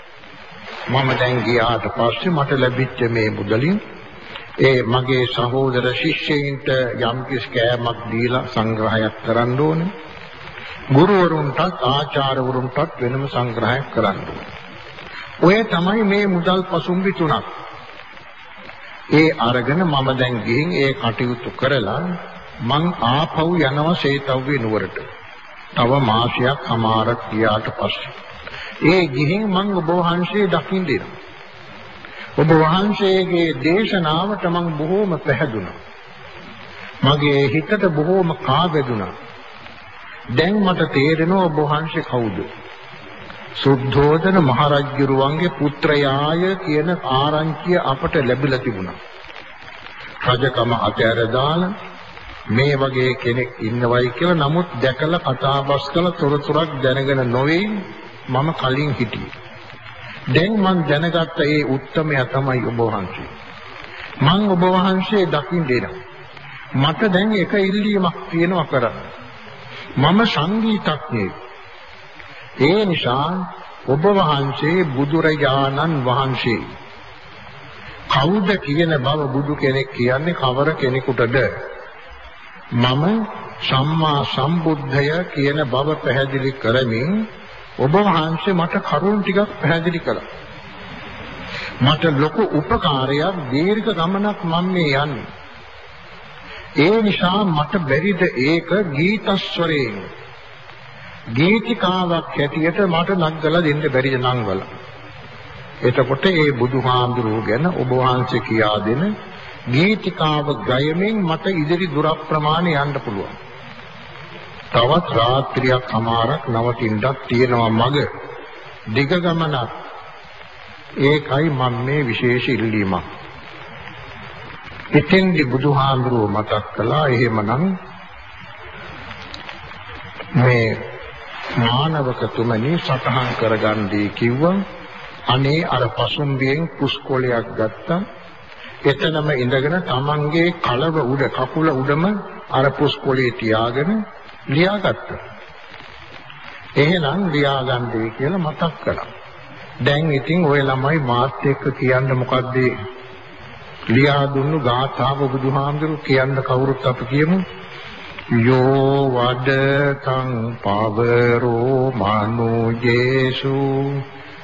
මම දැන් ගියාට පස්සේ මට ලැබිච්ච මේ මුදලින් ඒ මගේ සහෝදර ශිෂ්‍යයින්ට යම් කිසි කෑමක් දීලා සංග්‍රහයක් කරන්න ඕනේ ගුරුවරුන්ටත් ආචාර්යවරුන්ටත් වෙනම සංග්‍රහයක් කරන්න ඕනේ ඔය තමයි මේ මුදල් පසුම්බි තුනක්. ඒ අරගෙන මම දැන් ගිහින් ඒ කටයුතු කරලා මං ආපහු යනවා සේතව්වේ නුවරට. තව මාසයක් අමාරක් ගියාට පස්සේ. ඒ ගිහින් මං ඔබ වහන්සේ දකින්න දෙනවා. ඔබ වහන්සේගේ දේශනාවට මං බොහෝම පැහැදුනා. මගේ හිතට බොහෝම කාවැදුනා. දැන් මට තේරෙනවා ඔබ වහන්සේ කවුද? සුද්ධෝදන මහරජුරුවන්ගේ පුත්‍රයාය කියන ආරංචිය අපට ලැබිලා තිබුණා. රජකම අතෑර දාලා මේ වගේ කෙනෙක් ඉන්නවයි කියලා නමුත් දැකලා කතාබස් කළ තොරතුරක් දැනගෙන නොවේ මම කලින් හිටියේ. දැන් මම දැනගත්ත ඒ උත්තරමයා තමයි ඔබ වහන්සේ. මම ඔබ වහන්සේ දකින්න දෙනවා. මට දැන් එක ඉල්ලීමක් තියෙනවා කරන්න. මම සංගීතඥයෙක්. ඒ නිසා ඔබ වහන්සේ බුදුරජාණන් වහන්සේ කවුද කියන බව බුදු කෙනෙක් කියන්නේ කවර කෙනෙකුටද මම සම්මා සම්බුද්ධය කියන බව පැහැදිලි කරමින් ඔබ වහන්සේ මට කරුණ ටිකක් පැහැදිලි කළා මට ලොකු උපකාරයක් දීර්ඝ ගමනක් මම මේ යන්නේ ඒ නිසා මට බැරිද ඒක ගීතස්වරයෙන් ගීතිකාවක් හැටියට මට නගලා දෙන්න බැරිද නංවල. එතකොට ඒ බුදුහාඳුරුව ගැන ඔබ වහන්සේ කියා දෙන ගීතිකාව ගයමින් මට ඉදිරි දුර ප්‍රමාණය යන්න පුළුවන්. තවත් රාත්‍රියක් අමාරක් නවතින්නත් තියෙනවා මග. දිග ගමනක්. ඒකයි මම මේ විශේෂ ඉල්ලීමක්. ඉතින්දි බුදුහාඳුරුව මතක් කළා එහෙමනම් මේ මානවකතුමනි සතහන් කරගන්නදී කිව්වා අනේ අර පසුම්බියෙන් පුස්කොලයක් ගත්තා එතනම ඉඳගෙන තමන්ගේ කලව උඩ කකුල උඩම අර පුස්කොලේ තියාගෙන ලියාගත්තා. එහෙනම් ලියාගන්නේ කියලා මතක් කළා. දැන් ඉතින් ওই ළමයි මාත් එක්ක කියන්න මොකද්ද? ලියා දුන්නු ගාථාව බුදුහාමුදුරු කියන්න කවුරුත් අපි කියමු. යෝ වදකං පවරෝ මනුජේසු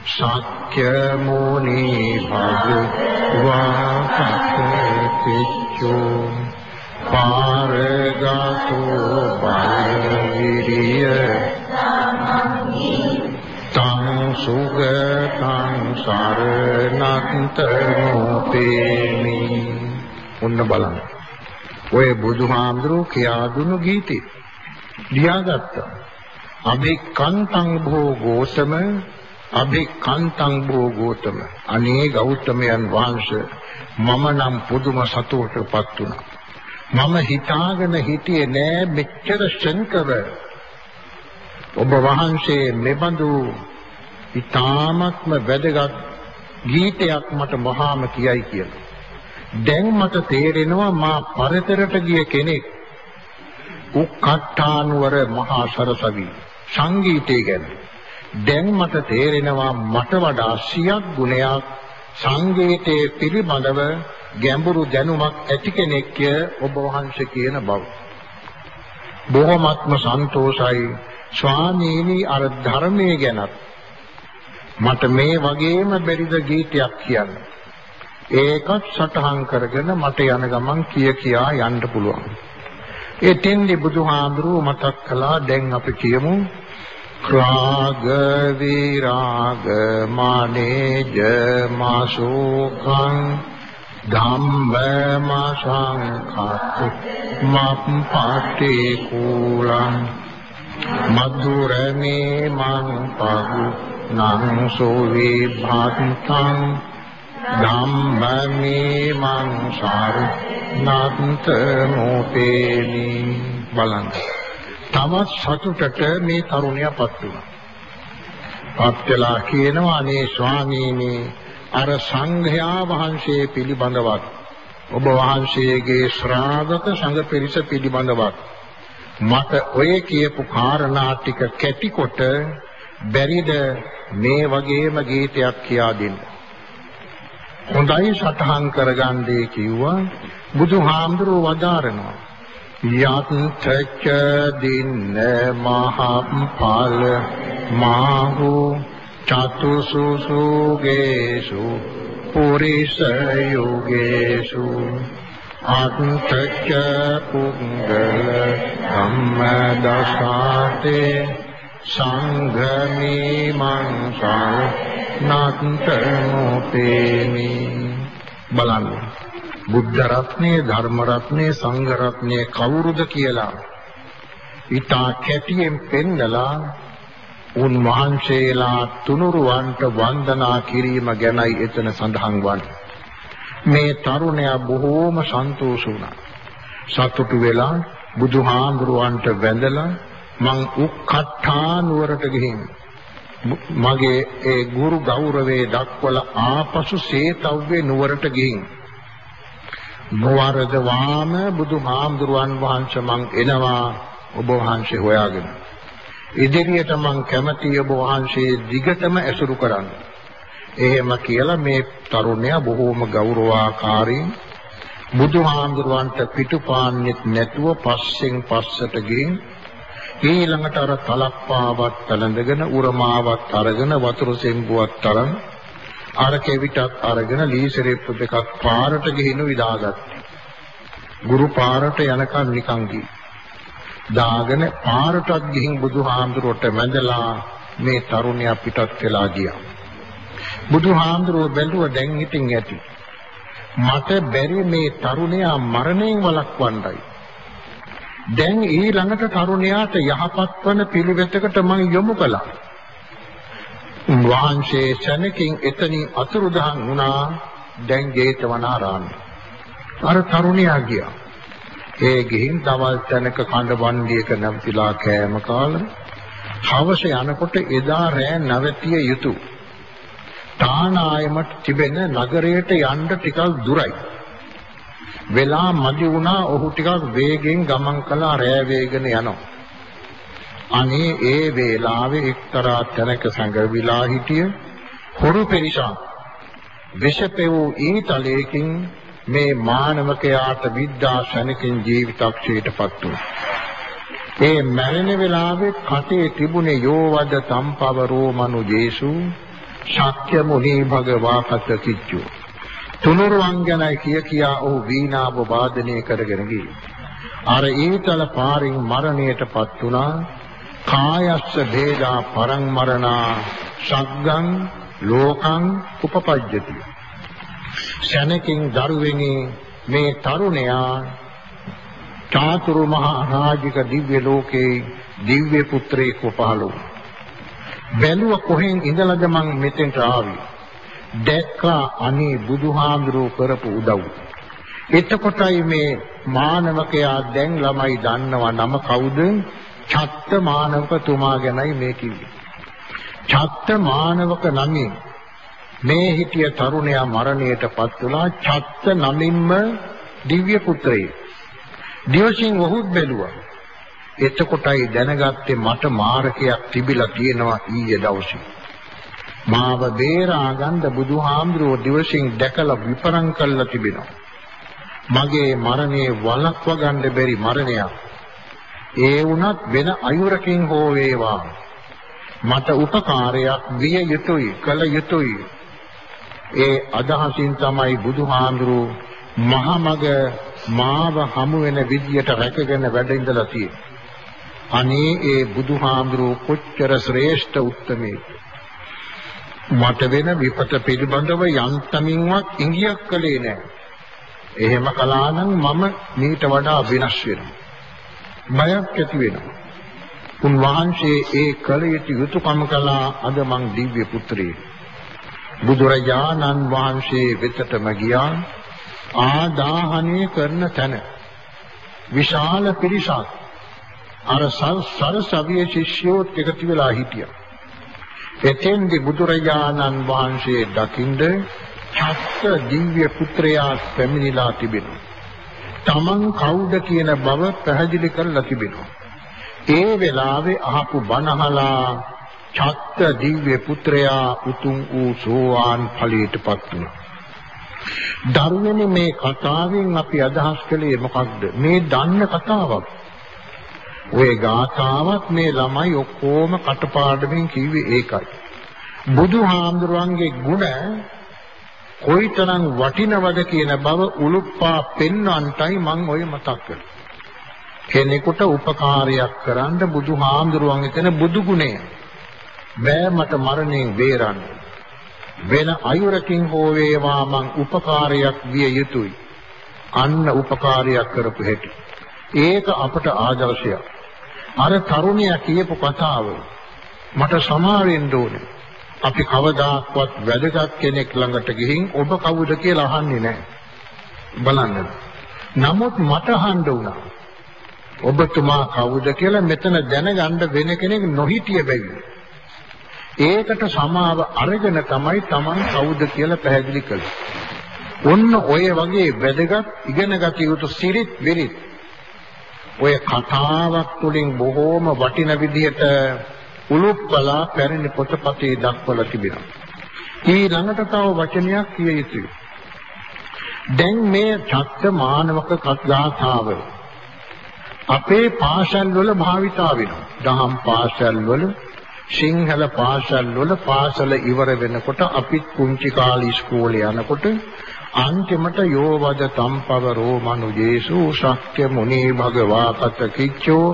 සක්්‍ය මුනි භගවා පච්චෝ පාරගතෝ බාලවිරිය තං සුගතං සරණන්තනෝ පේමි ඔන්න බලන්න ඔය බුදුහාමුදුරුවෝ කියා දුන්නු ගීතේ ලියාගත්තා. අභිකන්තං භෝ ගෝතම අභිකන්තං භෝ ගෝතම අනේ ගෞතමයන් වහන්සේ මම නම් පුදුම සතුටටපත් වුණා. මම හිතාගෙන හිටියේ නෑ මෙච්චර ශංකර ඔබ වහන්සේ මෙබඳු ඊ타ත්ම වැදගත් ගීතයක් මට වහාම කියයි කියලා. දැන් මට තේරෙනවා මා පරතරට ගිය කෙනෙක් උක්කට්ටානුවර මහා සරසවි සංගීතය ගැන දැන් මට තේරෙනවා මට වඩා සියක් ගුණයක් සංගීතයේ පිළිබඳව ගැඹුරු දැනුමක් ඇති කෙනෙක්ය ඔබ වහන්සේ කියන බව. බොහොමත්ම සන්තෝෂයි ස්වාමීනි අර ධර්මයේ ගැනත් මට මේ වගේම බැරිද ගීතයක් කියන්න. ඒකත් සටහන් කරගෙන මට යන ගමන් කිය කියා යන්න පුළුවන්. ඒ තෙන්දි බුදුහාඳුරු මතක් කළා දැන් අපි කියමු රාග විරාග මානේජ මාසෝකං ධම්ම මාසංඛත් මප්පටි කුලං මధుරමේ මං පහු නං සෝවි භාතං ධම්මමේ මං සාරු නත්ත මොපේනි බලන්න තවත් සතුටට මේ තරුණයාපත් වුණා. පත් වෙලා කියනවා අනේ ස්වාමීනි අර සංඝයා වහන්සේ පිළිබඳවත් ඔබ වහන්සේගේ ශ්‍රාවක සංඝ පිරිස පිළිබඳවත් මට ඔය කියපු කාරණා ටික කැටිකොට බැරිද මේ වගේම ගීතයක් කියා දෙන්න. හොඳයි සටහන් කරගන්නේ කිව්වා බුදුහාමුදුරුව වදාරනවා යත්ථච දින්න මහප්පල මාහු චතුසු සුගේසු පුරිස යෝගේසු. අත්ථච පුංගල ධම්මදසාතේ සංඝමේ මංසා නත්තමෝපේමි බලන්න. බුද්ධ රත්නේ ධර්ම රත්නේ සංඝ රත්නේ කවුරුද කියලා? ඊටා කැටියෙන් පෙන්නලා උන් වහන්සේලා තුනුරුවන්ට වන්දනා කිරීම ගැනයි එතන සඳහන් වන්නේ. මේ තරුණයා බොහෝම සන්තෝෂ වුණා. සතුටු වෙලා බුදුහාඳුරුවන්ට වැඳලා මං උක්කට්ඨා නුවරට ගිහින් මගේ ඒ ගුරු ගෞරවේ දක්වලා ආපසු සේතව්වේ නුවරට ගිහින් නොවරද වාම බුදුහාමුදුරුවන් වහන්සේ මං එනවා. ඔබ වහන්සේ හොයාගෙන ඉදිරියට මං කැමැති ඔබ වහන්සේ දිගටම ඇසුරු කරන්න. එහෙම කියලා මේ තරුණයා බොහෝම ගෞරවාකාරී බුදුහාමුදුරුවන්ට පිටුපාන්නෙත් නැතුව පස්සෙන් පස්සට ගිහින් ඊළඟට අර තලප්පාවත් තලඳගෙන උරමාවත් අරගෙන වතුර සෙම්බුවක් තරම් අර කෙවිතත් අරගෙන ලීසරෙප්පු දෙකක් පාරට ගිහිනු විදාගත්තා. ගුරු පාරට යනකම් නිකන් ගිහින්. දාගෙන පාරටත් ගිහින් බුදුහාමුදුරුවන්ට වැඳලා මේ තරුණයා පිටත් වෙලා ගියා. බුදුහාමුදුරුව බැලුව දැන් ඉතින් ඇති. මට බැරි මේ තරුණයා මරණයෙන් වළක්වන්නයි. දැන් ඊළඟට තරුණයාට යහපත් වන පිළිවෙතකට මම යොමු කළා. වහන්සේ සැනකින් එතනින් අතුරුදහන් වුණා දැන් ජේතවනාරාමේ. අර තරුණයා ගියා. ඒ ගිහින් දවල් තැනක කඳ වන්දියක නැවතිලා කෑම කාලා හවස යනකොට එදා රෑ නැවතිය යුතුය. තානායමට තිබෙන නගරයට යන්න ටිකක් දුරයි. වෙලා මදි වුණා ඔහු ටිකක් වේගෙන් ගමන් කළා රෑ වේගන යනවා. අනේ ඒ වේලාවේ එක්තරා තැනක සංගවිලා හිටිය හොරු පිරිසක් විෂපෙවූ ඊතලයකින් මේ මානවකයාට විද්‍යාශනිකින් ජීවිතක්ෂයටපත් වුණා. ඒ මැරෙන වෙලාවේ කටේ තිබුණේ යෝවද තම්පවරෝ මනු ජේසු ශක්‍ය මුනි භගවාපත කිච්චු තුනුරුවන් ගැන කිය කියා ඔහු වීණාව වාදනය කරගෙන ගියේ. අර ඊතල පාරින් මරණයටපත් වුණා. කායස්ස ભેදා පරං මරණා ශග්ගං ලෝකං උපපජ්ජති. ශනකින් දරුවෙනි මේ තරුණයා චාතුරු මහා රාජික දිව්‍ය ලෝකේ දිව්‍ය පුත්‍රයෙක් පහළ වුණා. බැලුව කොහෙන් ඉඳලාද මං මෙතෙන්ට ආවේ? දැක්කා අනේ බුදුහාඳුරෝ කරපු උදව්. එතකොටයි මේ මානවකයා දැන් ළමයි දන්නවා නම කවුද? චත්ත මානවකතුමා ගැනයි මේ කිව්වේ. චත්ත මානවක නමින් මේ හිටිය තරුණයා මරණයටපත් වුණා චත්ත නමින්ම දිව්‍ය පුත්‍රයෙක්. දිවසින් වහුත් බැලුවා. එතකොටයි දැනගත්තේ මට මාරකයක් තිබිලා තියෙනවා ඊයේ දවසේ. මාව බේරා ගන්න බුදුහාමුදුරුවෝ දිවසින් දැකලා විපරම් කළා තිබෙනවා. මගේ මරණය වළක්වා ගන්න බැරි මරණයක්. ඒ වුණත් වෙන අයුරකින් හෝ වේවා. මට උපකාරයක් විය යුතුයි, කළ යුතුයි. ඒ අදහසින් තමයි බුදුහාඳුරු මහමග මාව හමු වෙන විදියට රැකගෙන වැඩ ඉඳලා තියෙන්නේ. අනේ ඒ බුදුහාඳුරු කොච්චර ශ්‍රේෂ්ඨ උත්තමේ. මට වෙන විපත පිළිබඳව යන්තමින්වත් ඉඟියක් කළේ නැහැ. එහෙම කළා නම් මම මීට වඩා වෙනස් වෙනවා. බයක් ඇති වෙනවා. උන්වහන්සේ ඒ කල යුතු යුතුයකම කළා අද මං දිව්‍ය පුත්‍රයෙක්. බුදුරජාණන් වහන්සේ වෙතටම ගියා ආදාහනය කරන තැන විශාල පිරිසක් අර සරසවිය ශිෂ්‍යෝ එකතු වෙලා හිටියා. එතෙන්දි බුදුරජාණන් වහන්සේ දකින්ද චත්ත දිව්‍ය පුත්‍රයා පැමිණිලා තිබෙනවා. තමන් කවුද කියන බව පැහැදිලි කරලා තිබෙනවා. ඒ වෙලාවේ අහපු බණහලා චත්ත දිව්‍ය පුත්‍රයා උතුම් වූ සෝවාන් ඵලයටපත් වුණා. ධර්මනේ මේ කතාවෙන් අපි අදහස් කළේ මොකක්ද? මේ දන්න කතාවක්. ওই ගාථාවක් මේ ළමයි ඔක්කොම කටපාඩමින් කිව්වේ ඒකයි. බුදුහාමුදුරන්ගේ ගුණ කොයිතරම් වටිනවද කියන බව උලුප්පා පෙන්වන්නටයි මම ඔය මතක් කළේ. කෙනෙකුට උපකාරයක් කරන්න බුදුහාමුදුරුවන් එතන බුදු ගුණය. බෑ මට මරණයෙන් බේරන්න. වෙන අයුරකින් හෝ වේවා මං උපකාරයක් විය යුතුයි. අන්න උපකාරයක් කරපු හැටි. ඒක අපට ආදර්ශයක්. අර තරුණයා කියපු කතාව මට සමාවෙන්න ඕනේ. අපි කවදාක්වත් වැදගත් කෙනෙක් ළඟට ගිහින් ඔබ කවුද කියලා අහන්නේ නැහැ. බලන්න. නමුත් මට අහන්න වුණා. ඔබතුමා කවුද කියලා මෙතන දැනගන්න වෙන කෙනෙක් නොහිටිය බැවින්. ඒකට සමාව අරගෙන තමයි Taman කවුද කියලා පැහැදිලි කළේ. ඔන්න ඔය වගේ වැදගත් ඉගෙනගත යුතු සිරිත් විරිත් ඔය කතාවක් තුළින් බොහෝම වටින විදිහට උලුප්පලා පැරණි පොතපතේ දක්වලා තිබෙනවා. ඊළඟට තව වචනයක් කිය යුතුයි. දැන් මේ චත්ත මානවක කතාව අපේ පාසල් වල භාවිතා වෙනවා. දහම් පාසල් වල සිංහල පාසල් වල පාසල ඉවර වෙනකොට අපිත් කුංචි කාලේ ඉස්කෝලේ යනකොට අන්තිමට යෝවද තම්පව රෝමනු ජේසු ශක්‍ය මුනි භගවා පත කිච්චෝ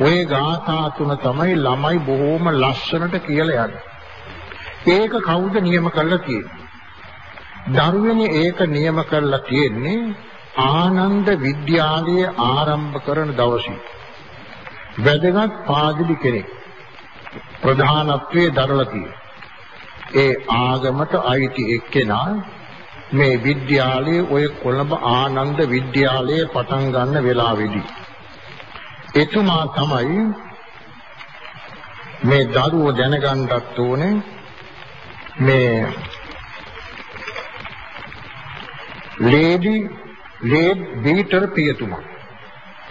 ওই ගාථා තුන තමයි ළමයි බොහොම ලස්සනට කියලා යන්නේ. ඒක කවුද නියම කරලා තියෙන්නේ? දරුවනේ ඒක නියම කරලා තියෙන්නේ ආනන්ද විද්‍යාලය ආරම්භ කරන දවසේ. වැදගත් පාදිලි කෙනෙක් ප්‍රධානත්වයේ දරලා තියෙනවා. ඒ ආගමට අයිති එක්කෙනා මේ විද්‍යාලයේ ඔය කොළඹ ආනන්ද විද්‍යාලයේ පටන් ගන්න වෙලාවේදී. එතුමා තමයි මේ දරුවෝ දැනගන්නත් ඕනේ මේ ලේඩි ලේඩ් බීටර් පියතුමා.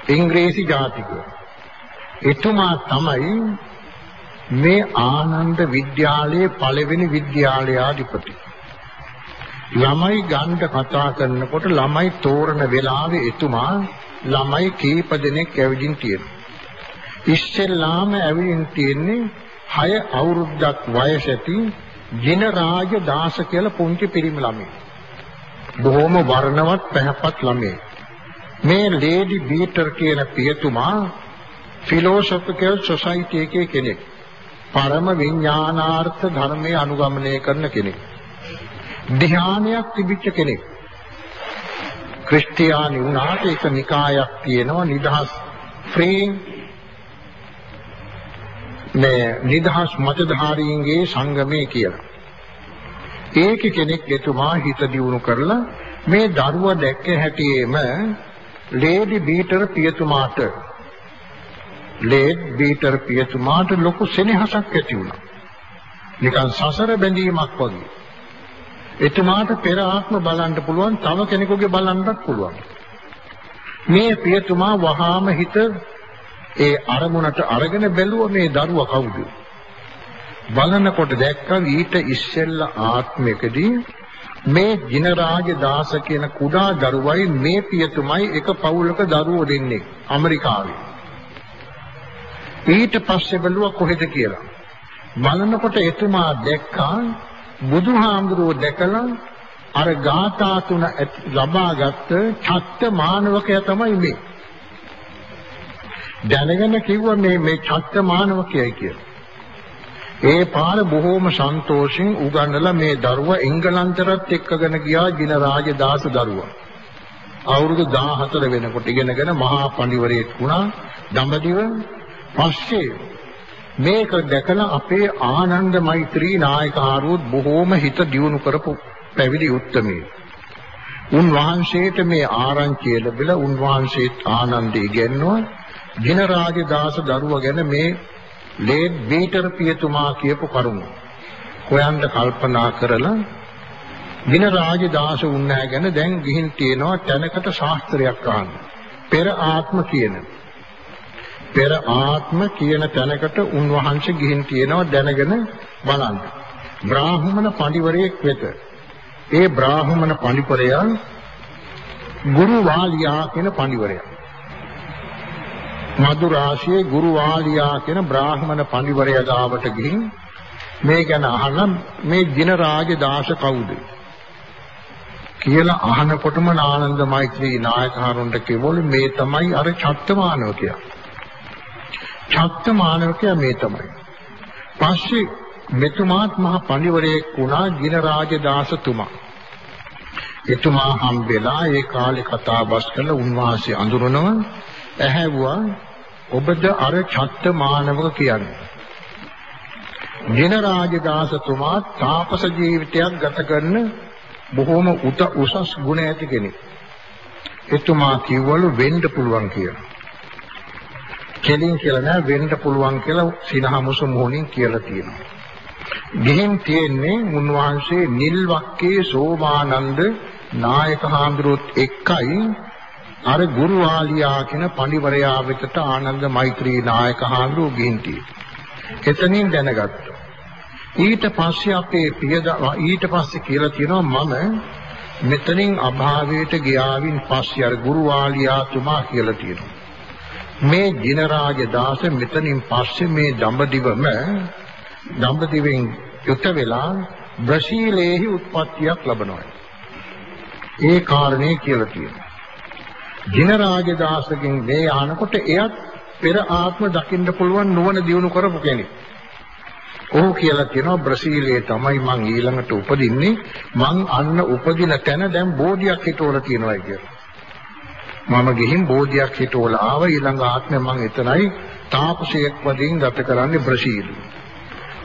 ඉංග්‍රීසි ජාතික එතුමා තමයි මේ ආනන්ද විද්‍යාලයේ පළවෙනි විද්‍යාලයාධිපති ළමයි ගන්න කතා කරනකොට ළමයි තෝරන වෙලාවේ එතුමා ළමයි කීප දෙනෙක් ඇවිදින් තියෙනවා. ඉස්සෙල්ලාම ඇවිදින් තියෙන්නේ 6 අවුරුද්දක් වයස ඇති ජිනරාජ දාස කියලා පුංචි පිරිමි ළමයි. බොහොම වර්ණවත් පැහැපත් ළමයි. මේ ලේඩි බීටර් කියන පියතුමා ෆිලොසොෆිකල් සොසයිටි එකේ කෙනෙක්. පරම විඥානාර්ථ ධර්මයේ අනුගමනය කරන කෙනෙක්. ධ්‍යානයක් තිබිච්ච කෙනෙක්. ක්‍රිස්තියානි වුණාට ඒක නිකායක් තියෙනවා නිදහස් ෆ්‍රී මේ නිදහස් මතධාරීන්ගේ සංගමය කියලා. ඒක කෙනෙක් එතුමා හිත දියුණු කරලා මේ දරුවා දැක්ක හැටියේම ලේඩි බීටර් පියතුමාට ලේඩ් බීටර් පියතුමාට ලොකු සෙනෙහසක් ඇති වුණා. නිකන් සසර බැඳීමක් වගේ. එතුමාට පෙර ආත්ම බලන්න පුළුවන් තව කෙනෙකුගේ බලන්නත් පුළුවන්. මේ පියතුමා වහාම හිත ඒ අරමුණට අරගෙන බැලුවා මේ දරුවා කවුද? බලනකොට දැක්කා ඊට ඉස්සෙල්ල ආත්මයකදී මේ ජිනරාජ දාස කියන කුඩා දරුවයි මේ පියතුමයි එක පවුලක දරුවෝ දෙන්නේ ඇමරිකාවේ. ඊට පස්සේ බැලුවා කොහෙද කියලා. බලනකොට එතුමා දැක්කා බුදුහාමුදුරුවෝ දැකලා අර ගාථා තුන ලබාගත් ඡත්ත මානවකයා තමයි මේ. දැනගෙන කිව්වා මේ මේ ඡත්ත මානවකයයි කියලා. ඒ පාර බොහෝම සන්තෝෂෙන් උගන්වලා මේ දරුවා එංගලන්තරත් එක්කගෙන ගියා ජින රාජදාස දරුවා. අවුරුදු 14 වෙනකොට ඉගෙනගෙන මහා පඬිවරයෙක් වුණා දඹදිව. පස්සේ මේක දැකලා අපේ ආනන්ද මෛත්‍රී නායකහරුත් බොහෝම හිත දියුණු කරපු පැවිදි උත්තමී. උන්වහන්සේට මේ ආරංචිය ලැබිලා උන්වහන්සේත් ආනන්දේ ඉගෙනුවා ජින රාජදාස දරුවා ගැන මේ ලේඩ් බීටර් පියතුමා කියපු කරුණ හොයන්න කල්පනා කරලා දින රාජදාස උන්නෑ ගැන දැන් ගිහින් තියෙනවා තැනකට ශාස්ත්‍රයක් අහන්න. පෙර ආත්ම කියන. පෙර ආත්ම කියන තැනකට උන්වහන්සේ ගිහින් තියෙනවා දැනගෙන බලන්න. බ්‍රාහ්මණ පඬිවරයෙක් වෙත. ඒ බ්‍රාහ්මණ පඬිවරයා ගුරු වාලියා කියන පඬිවරයා. මදුරාශියේ ගුරු වාලියා කියන බ්‍රාහ්මණ පඬිවරයා ගාවට ගිහින් මේ ගැන අහලා මේ ජින රාජ දාස කවුද කියලා අහනකොටම ආනන්ද මෛත්‍රී නායකහරුන්ට කිව්වලු මේ තමයි අර චත්තමානවකයා. චත්තමානවකයා මේ තමයි. පස්සේ මෙතුමාත් මහ පඬිවරයෙක් වුණා ජින රාජ දාසතුමා. එතුමා හම්බෙලා ඒ කාලේ කතා බස් කරලා උන්වහන්සේ අඳුරනවා ඇහැවුවා ඔබද අර චත්ත මානවක කියන්නේ. ජින රාජදාසතුමා තාපස ජීවිතයක් ගත කරන බොහොම උත උසස් ගුණ ඇති කෙනෙක්. එතුමා කිව්වලු වෙන්න පුළුවන් කියලා. කෙලින් කියලා නෑ වෙන්න පුළුවන් කියලා සිනහමුසු මොහොනින් කියලා තියෙනවා. ගෙහින් තියෙන්නේ මුන්වහන්සේ නිල්වක්කේ සෝමානන්ද නායක හාමුදුරුවොත් එක්කයි අර ගුරු ආලියා කියන පඬිවරයා වෙතට ආනන්ද මෛත්‍රී නායක හාමුදුරුවෝ ගිහින් තියෙනවා. එතනින් දැනගත්තා. ඊට පස්සේ අපේ පියද ඊට පස්සේ කියලා තියෙනවා මම මෙතනින් අභාවයට ගියාවින් පස්සේ අර ගුරු ආලියා තුමා කියලා තියෙනවා. මේ ජිනරාජ දාස මෙතනින් පස්සේ මේ දඹදිවම දඹදිවෙන් යුත වෙලා බ්‍රසීලයේ උත්පත්තියක් ලබනවා. ඒ කාරණේ කියලා තියෙනවා. ජිනරාජ දාසගෙන් මේ ආනකොට එයත් පෙර ආත්ම දකින්න පුළුවන් නුවණ දියුණු කරපු කෙනෙක්. ඔහු කියලා කියනවා බ්‍රසීලයේ තමයි මං ඊළඟට උපදින්නේ මං අන්න උපදින තැන දැන් බෝධියක් හිටවල තියෙනවා කියලා. මම ගිහින් බෝධියක් හිටවල ආව ඊළඟ ආත්මේ මං එතනයි තාපසයෙක් වදින් ගත කරන්නේ බ්‍රසීලයේ.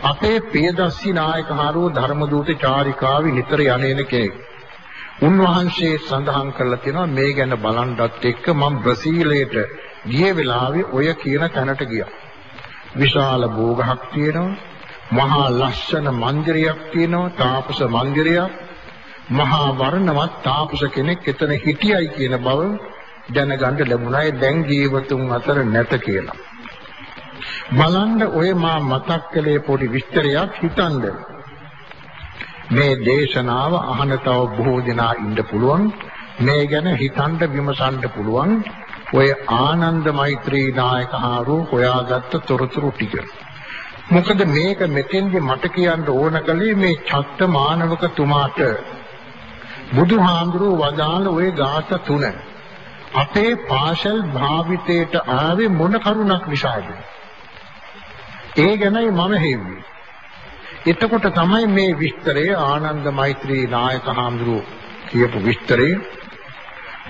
අපේ පියදස්සි නායක හාරෝ ධර්මදූත චාරිකාවේ නිතර යන්නේන කෙනෙක්. උන්වහන්සේ සඳහන් කරලා තියෙනවා මේ ගැන බලන්නත් එක්ක මම බ්‍රසීලයට ගිය වෙලාවේ ඔය කියන තැනට ගියා. විශාල භෝගහක් තියෙනවා. මහා ලස්සන මන්දිරයක් තියෙනවා. තාපස මන්දිරයක්. මහා වර්ණවත් තාපස කෙනෙක් එතන හිටියයි කියන බව දැනගන්න ලැබුණා. ඒ දැන් ජීවතුන් අතර නැත කියලා. බලන්න ඔය මා මතක් කළේ පොඩි විස්තරයක් හිතන්න. මේ දේශනාව අහන තව බොහෝ දෙනා ඉන්න පුළුවන්. මේ ගැන හිතන්න විමසන්න පුළුවන්. ඔය ආනන්ද මෛත්‍රී නායක හාරු හොයාගත්ත තොරතුරු ටික. මොකද මේක මෙතෙන්දි මට කියන්න ඕන කලේ මේ චත්ත මානවක තුමාට බුදුහාඳුරෝ වදාළ ওই ගාත තුන අපේ පාෂල් භාවිතයට ආවේ මොන කරුණක් නිසාද? ඒ ගැනයි මම හෙව්වේ. එතකොට තමයි මේ විස්තරය ආනන්ද මෛත්‍රී නායක හාමුදුරුවෝ කියපු විස්තරය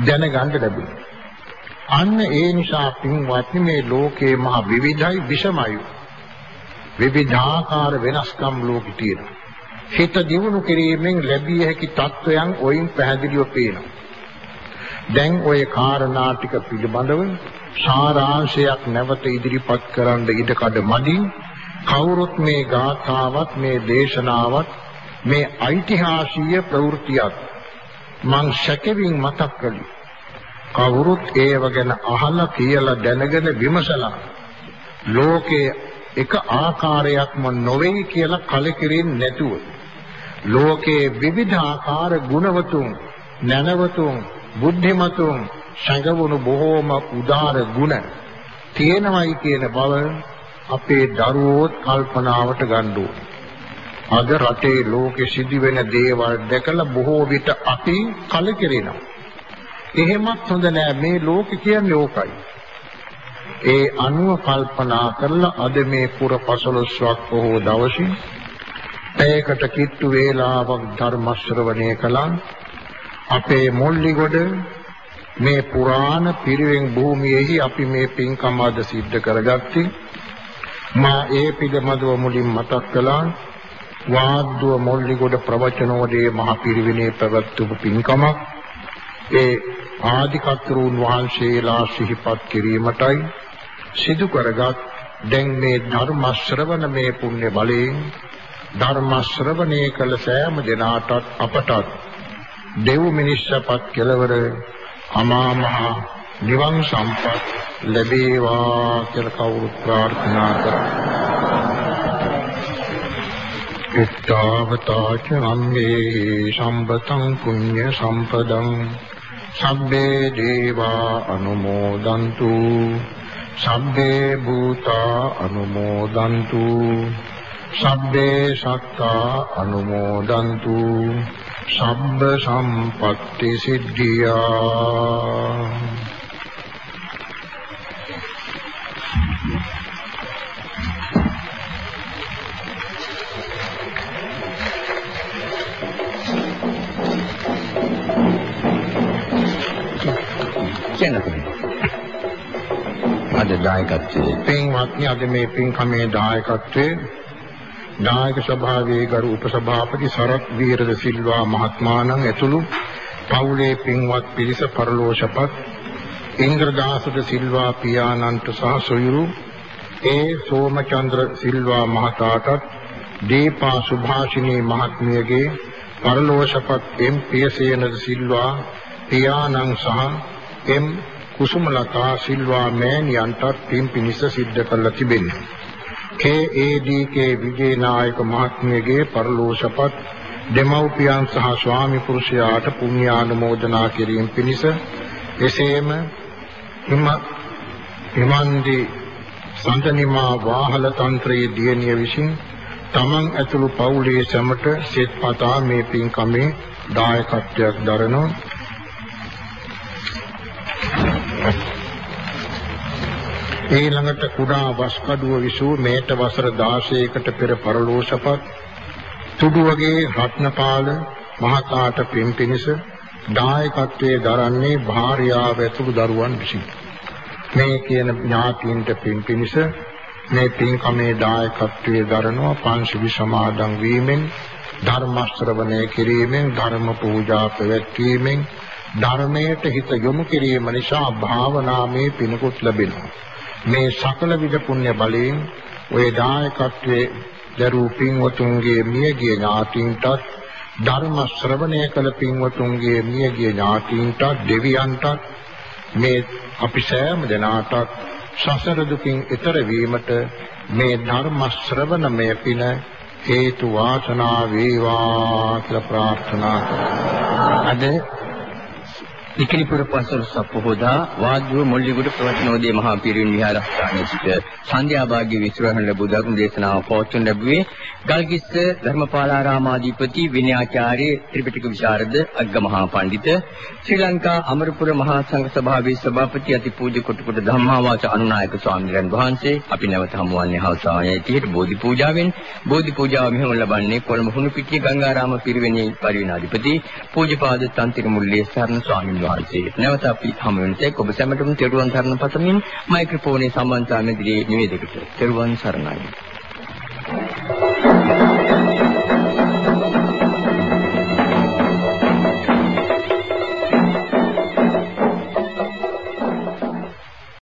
දැනගන්න ලැබුණා. අන්න ඒ නිසා පින්වත්නි මේ ලෝකේ මහ විවිධයි විෂමයි. විවිධාකාර වෙනස්කම් ලෝකේ තියෙනවා. හිත දියුණු කිරීමෙන් ලැබිය හැකි තත්වයන් ඔයින් පැහැදිලිව පේනවා. දැන් ওই කාරණා ටික පිළිබඳව සාරාංශයක් නැවත ඉදිරිපත් කරන්න ඉඩකඩ මදි. කවුරුත් මේ ගාථාවත් මේ දේශනාවත් මේ ඓතිහාසික ප්‍රවෘත්තියක් මං සැකෙමින් මතක් කළේ. කවුරුත් ඒව ගැන අහලා කියලා දැනගෙන විමසලා ලෝකයේ එක ආකාරයක්ම නොවේ කියලා කලකිරෙන්නේ නැතුව ලෝකයේ විවිධ ආකාර ගුණවතුන් නැනවතුන් බුද්ධිමතුන් සංගවුණු බොහෝම උදාර ගුණ තියෙනවයි කියන බව අපේ දරුවෝත් කල්පනාවට ගන්න අද රටේ ලෝකෙ සිදුවෙන දේවල් දැකලා බොහෝ විට අපි කලකිරෙනවා. එහෙමත් හොඳ නෑ මේ ලෝකෙ කියන්නේ ඕකයි. ඒ අනුව කල්පනා කරලා අද මේ පුර පසළොස්වක් බොහෝ දවසින් පැයකට කිට්ටු වේලාවක් ධර්ම ශ්‍රවණය කළා අපේ මොල්ලිගොඩ මේ පුරාණ පිරිවෙන් භූමියේහි අපි මේ පින්කම අද සිද්ධ කරගත්තේ. මා ඒ පිළිබඳව මුලින් මතක් කළා. වාද්දුව මොල්ලිගොඩ ප්‍රවචනෝදේ මහ පිරිවෙනේ පැවැත්වූ පින්කමක්. ඒ ආදිකත්රුන් වහන්සේලා සිහිපත් කිරීමටයි සිදු කරගත් දැන් මේ ධර්ම ශ්‍රවණ මේ පුණ්‍ය බලයෙන් ධර්ම ශ්‍රවණය කළ සෑම දිනාටත් අපටත් දෙව් මිනිස්සපත් කෙලවර අමා මහ නිවන් සම්පත් ලැබේවා කියලා කවුරුත් ප්‍රාර්ථනා කරා. ඉත්තාවතාච අම්මේ සම්පතං පුඤ්ඤ සම්පදං. සබ්බේ දේවා අනුමෝදන්තු. සබ්බේ භූතා අනුමෝදන්තු. සබ්බේ සත්තා අනුමෝදන්තු. සබ්බ සම්පත්ති සිද්ධියා. කියන්නකෝ. අද දායකත්වයේ පින්වත්නි අද මේ පින්කමේ දායකත්වයේ නායක සභාවේ ගරු උපසභාපති සරත් වීරද සිල්වා මහත්මාණන් ඇතුළු පවුලේ පින්වත් පිරිස පරලෝෂපත් ඉන්ද්‍රදාසද සිල්වා පියාණන්ට සහ සොයුරු ඒ සෝමචන්ද්‍ර සිල්වා මහතාටත් දීපා සුභාෂිනී මහත්මියගේ පරලෝෂපත් එම් පියසේනද සිල්වා පියාණන් සහ එම් කුසුමලතා සිල්වා මෑණියන්ටත් පින් පිනිස සිද්ධ කරලා තිබෙනවා. කේ.ඒ.ඩී.කේ විජේනායක මහත්මියගේ පරලෝසපත් දෙමව්පියන් සහ ස්වාමි පුරුෂයාට පුණ්‍යානුමෝදනා කිරීම පිණිස එසේම හිම හිමන්දි සම්තනිමා වාහල තන්ත්‍රයේ දියණිය විසින් තමන් ඇතුළු පවුලේ සැමට සෙත්පතා මේ පින්කමේ දායකත්වයක් දරනවා ඊළඟට කුඩා වස්කඩුව විසූ මේට වසර 16කට පෙර පරලෝසපත් තුඩුවගේ රත්නපාල මහතාට පින් පිනිස දායකත්වයේ දරන්නේ භාර්යාව ඇතුළු දරුවන් විසින්. මේ කියන ඥාතීන්ට පින් පිනිස මේ පින්කමේ දායකත්වයේ දරනවා පංචවි සමාදන් වීමෙන් ධර්ම ශ්‍රවණය කිරීමෙන් ධර්ම පූජා පැවැත්වීමෙන් ධර්මයට හිත යොමු කිරීම නිසා භාවනාමේ පිනකුත් ලැබෙනවා. මේ සකල විද පුණ්‍ය බලයෙන් ඔය දායකත්වයේ දරූ පින්වතුන්ගේ මියගිය ඥාතීන්ටත් ධර්ම ශ්‍රවණය කළ පින්වතුන්ගේ මියගිය ඥාතීන්ටත් දෙවියන්ටත් මේ අපි සෑම දෙනාටත් සසර දුකින් ඈතර වීමට මේ ධර්ම ශ්‍රවණමය පින හේතු වාසනා වේවා කියලා ප්‍රාර්ථනා කරනවා. අද ඉකිලිපුර පසළොස්වක පොහොදා වාද්දුව මොල්ලිගොඩ ප්‍රවචනෝදේ මහා පිරිවෙන් විහාරස්ථානයේ සිට සන්ධ්‍යා භාග්‍ය විශ්‍රවණ ලැබූ ධර්ම දේශනාව පවත්වන ලැබුවේ ගල්කිස්ස ධර්මපාලාරාමාධිපති විනයාචාර්ය ත්‍රිපිටක විශාරද අග්ගමහා පඬිත ශ්‍රී ලංකා අමරපුර මහා සංඝ සභාවේ සභාපති අතිපූජ්‍ය කොටුකොට ධම්මාවාච අනුනායක ස්වාමීන් වහන්සේ අපි නැවත හමුවන්නේ හවසායේ තිහෙට බෝධි පූජාවෙන්. බෝධි පූජාව මෙහෙම ලබන්නේ කොළඹ හුණුපිටිය ගංගාරාම පිරිවෙනේ පරිවිනාධිපති පූජ්‍යපාද තන්තිර මුල්ලේ සරණ ස්වාමීන් වහන්සේ. නැවත අපි හමු වෙන තෙක් ඔබ සැමටම තෙරුවන් සරණ පතමින් මයික්‍රොෆෝනේ සම්බන්ධතාවය ඉදිරියේ නිවේදකට. තෙරුවන් සරණයි. Thank you.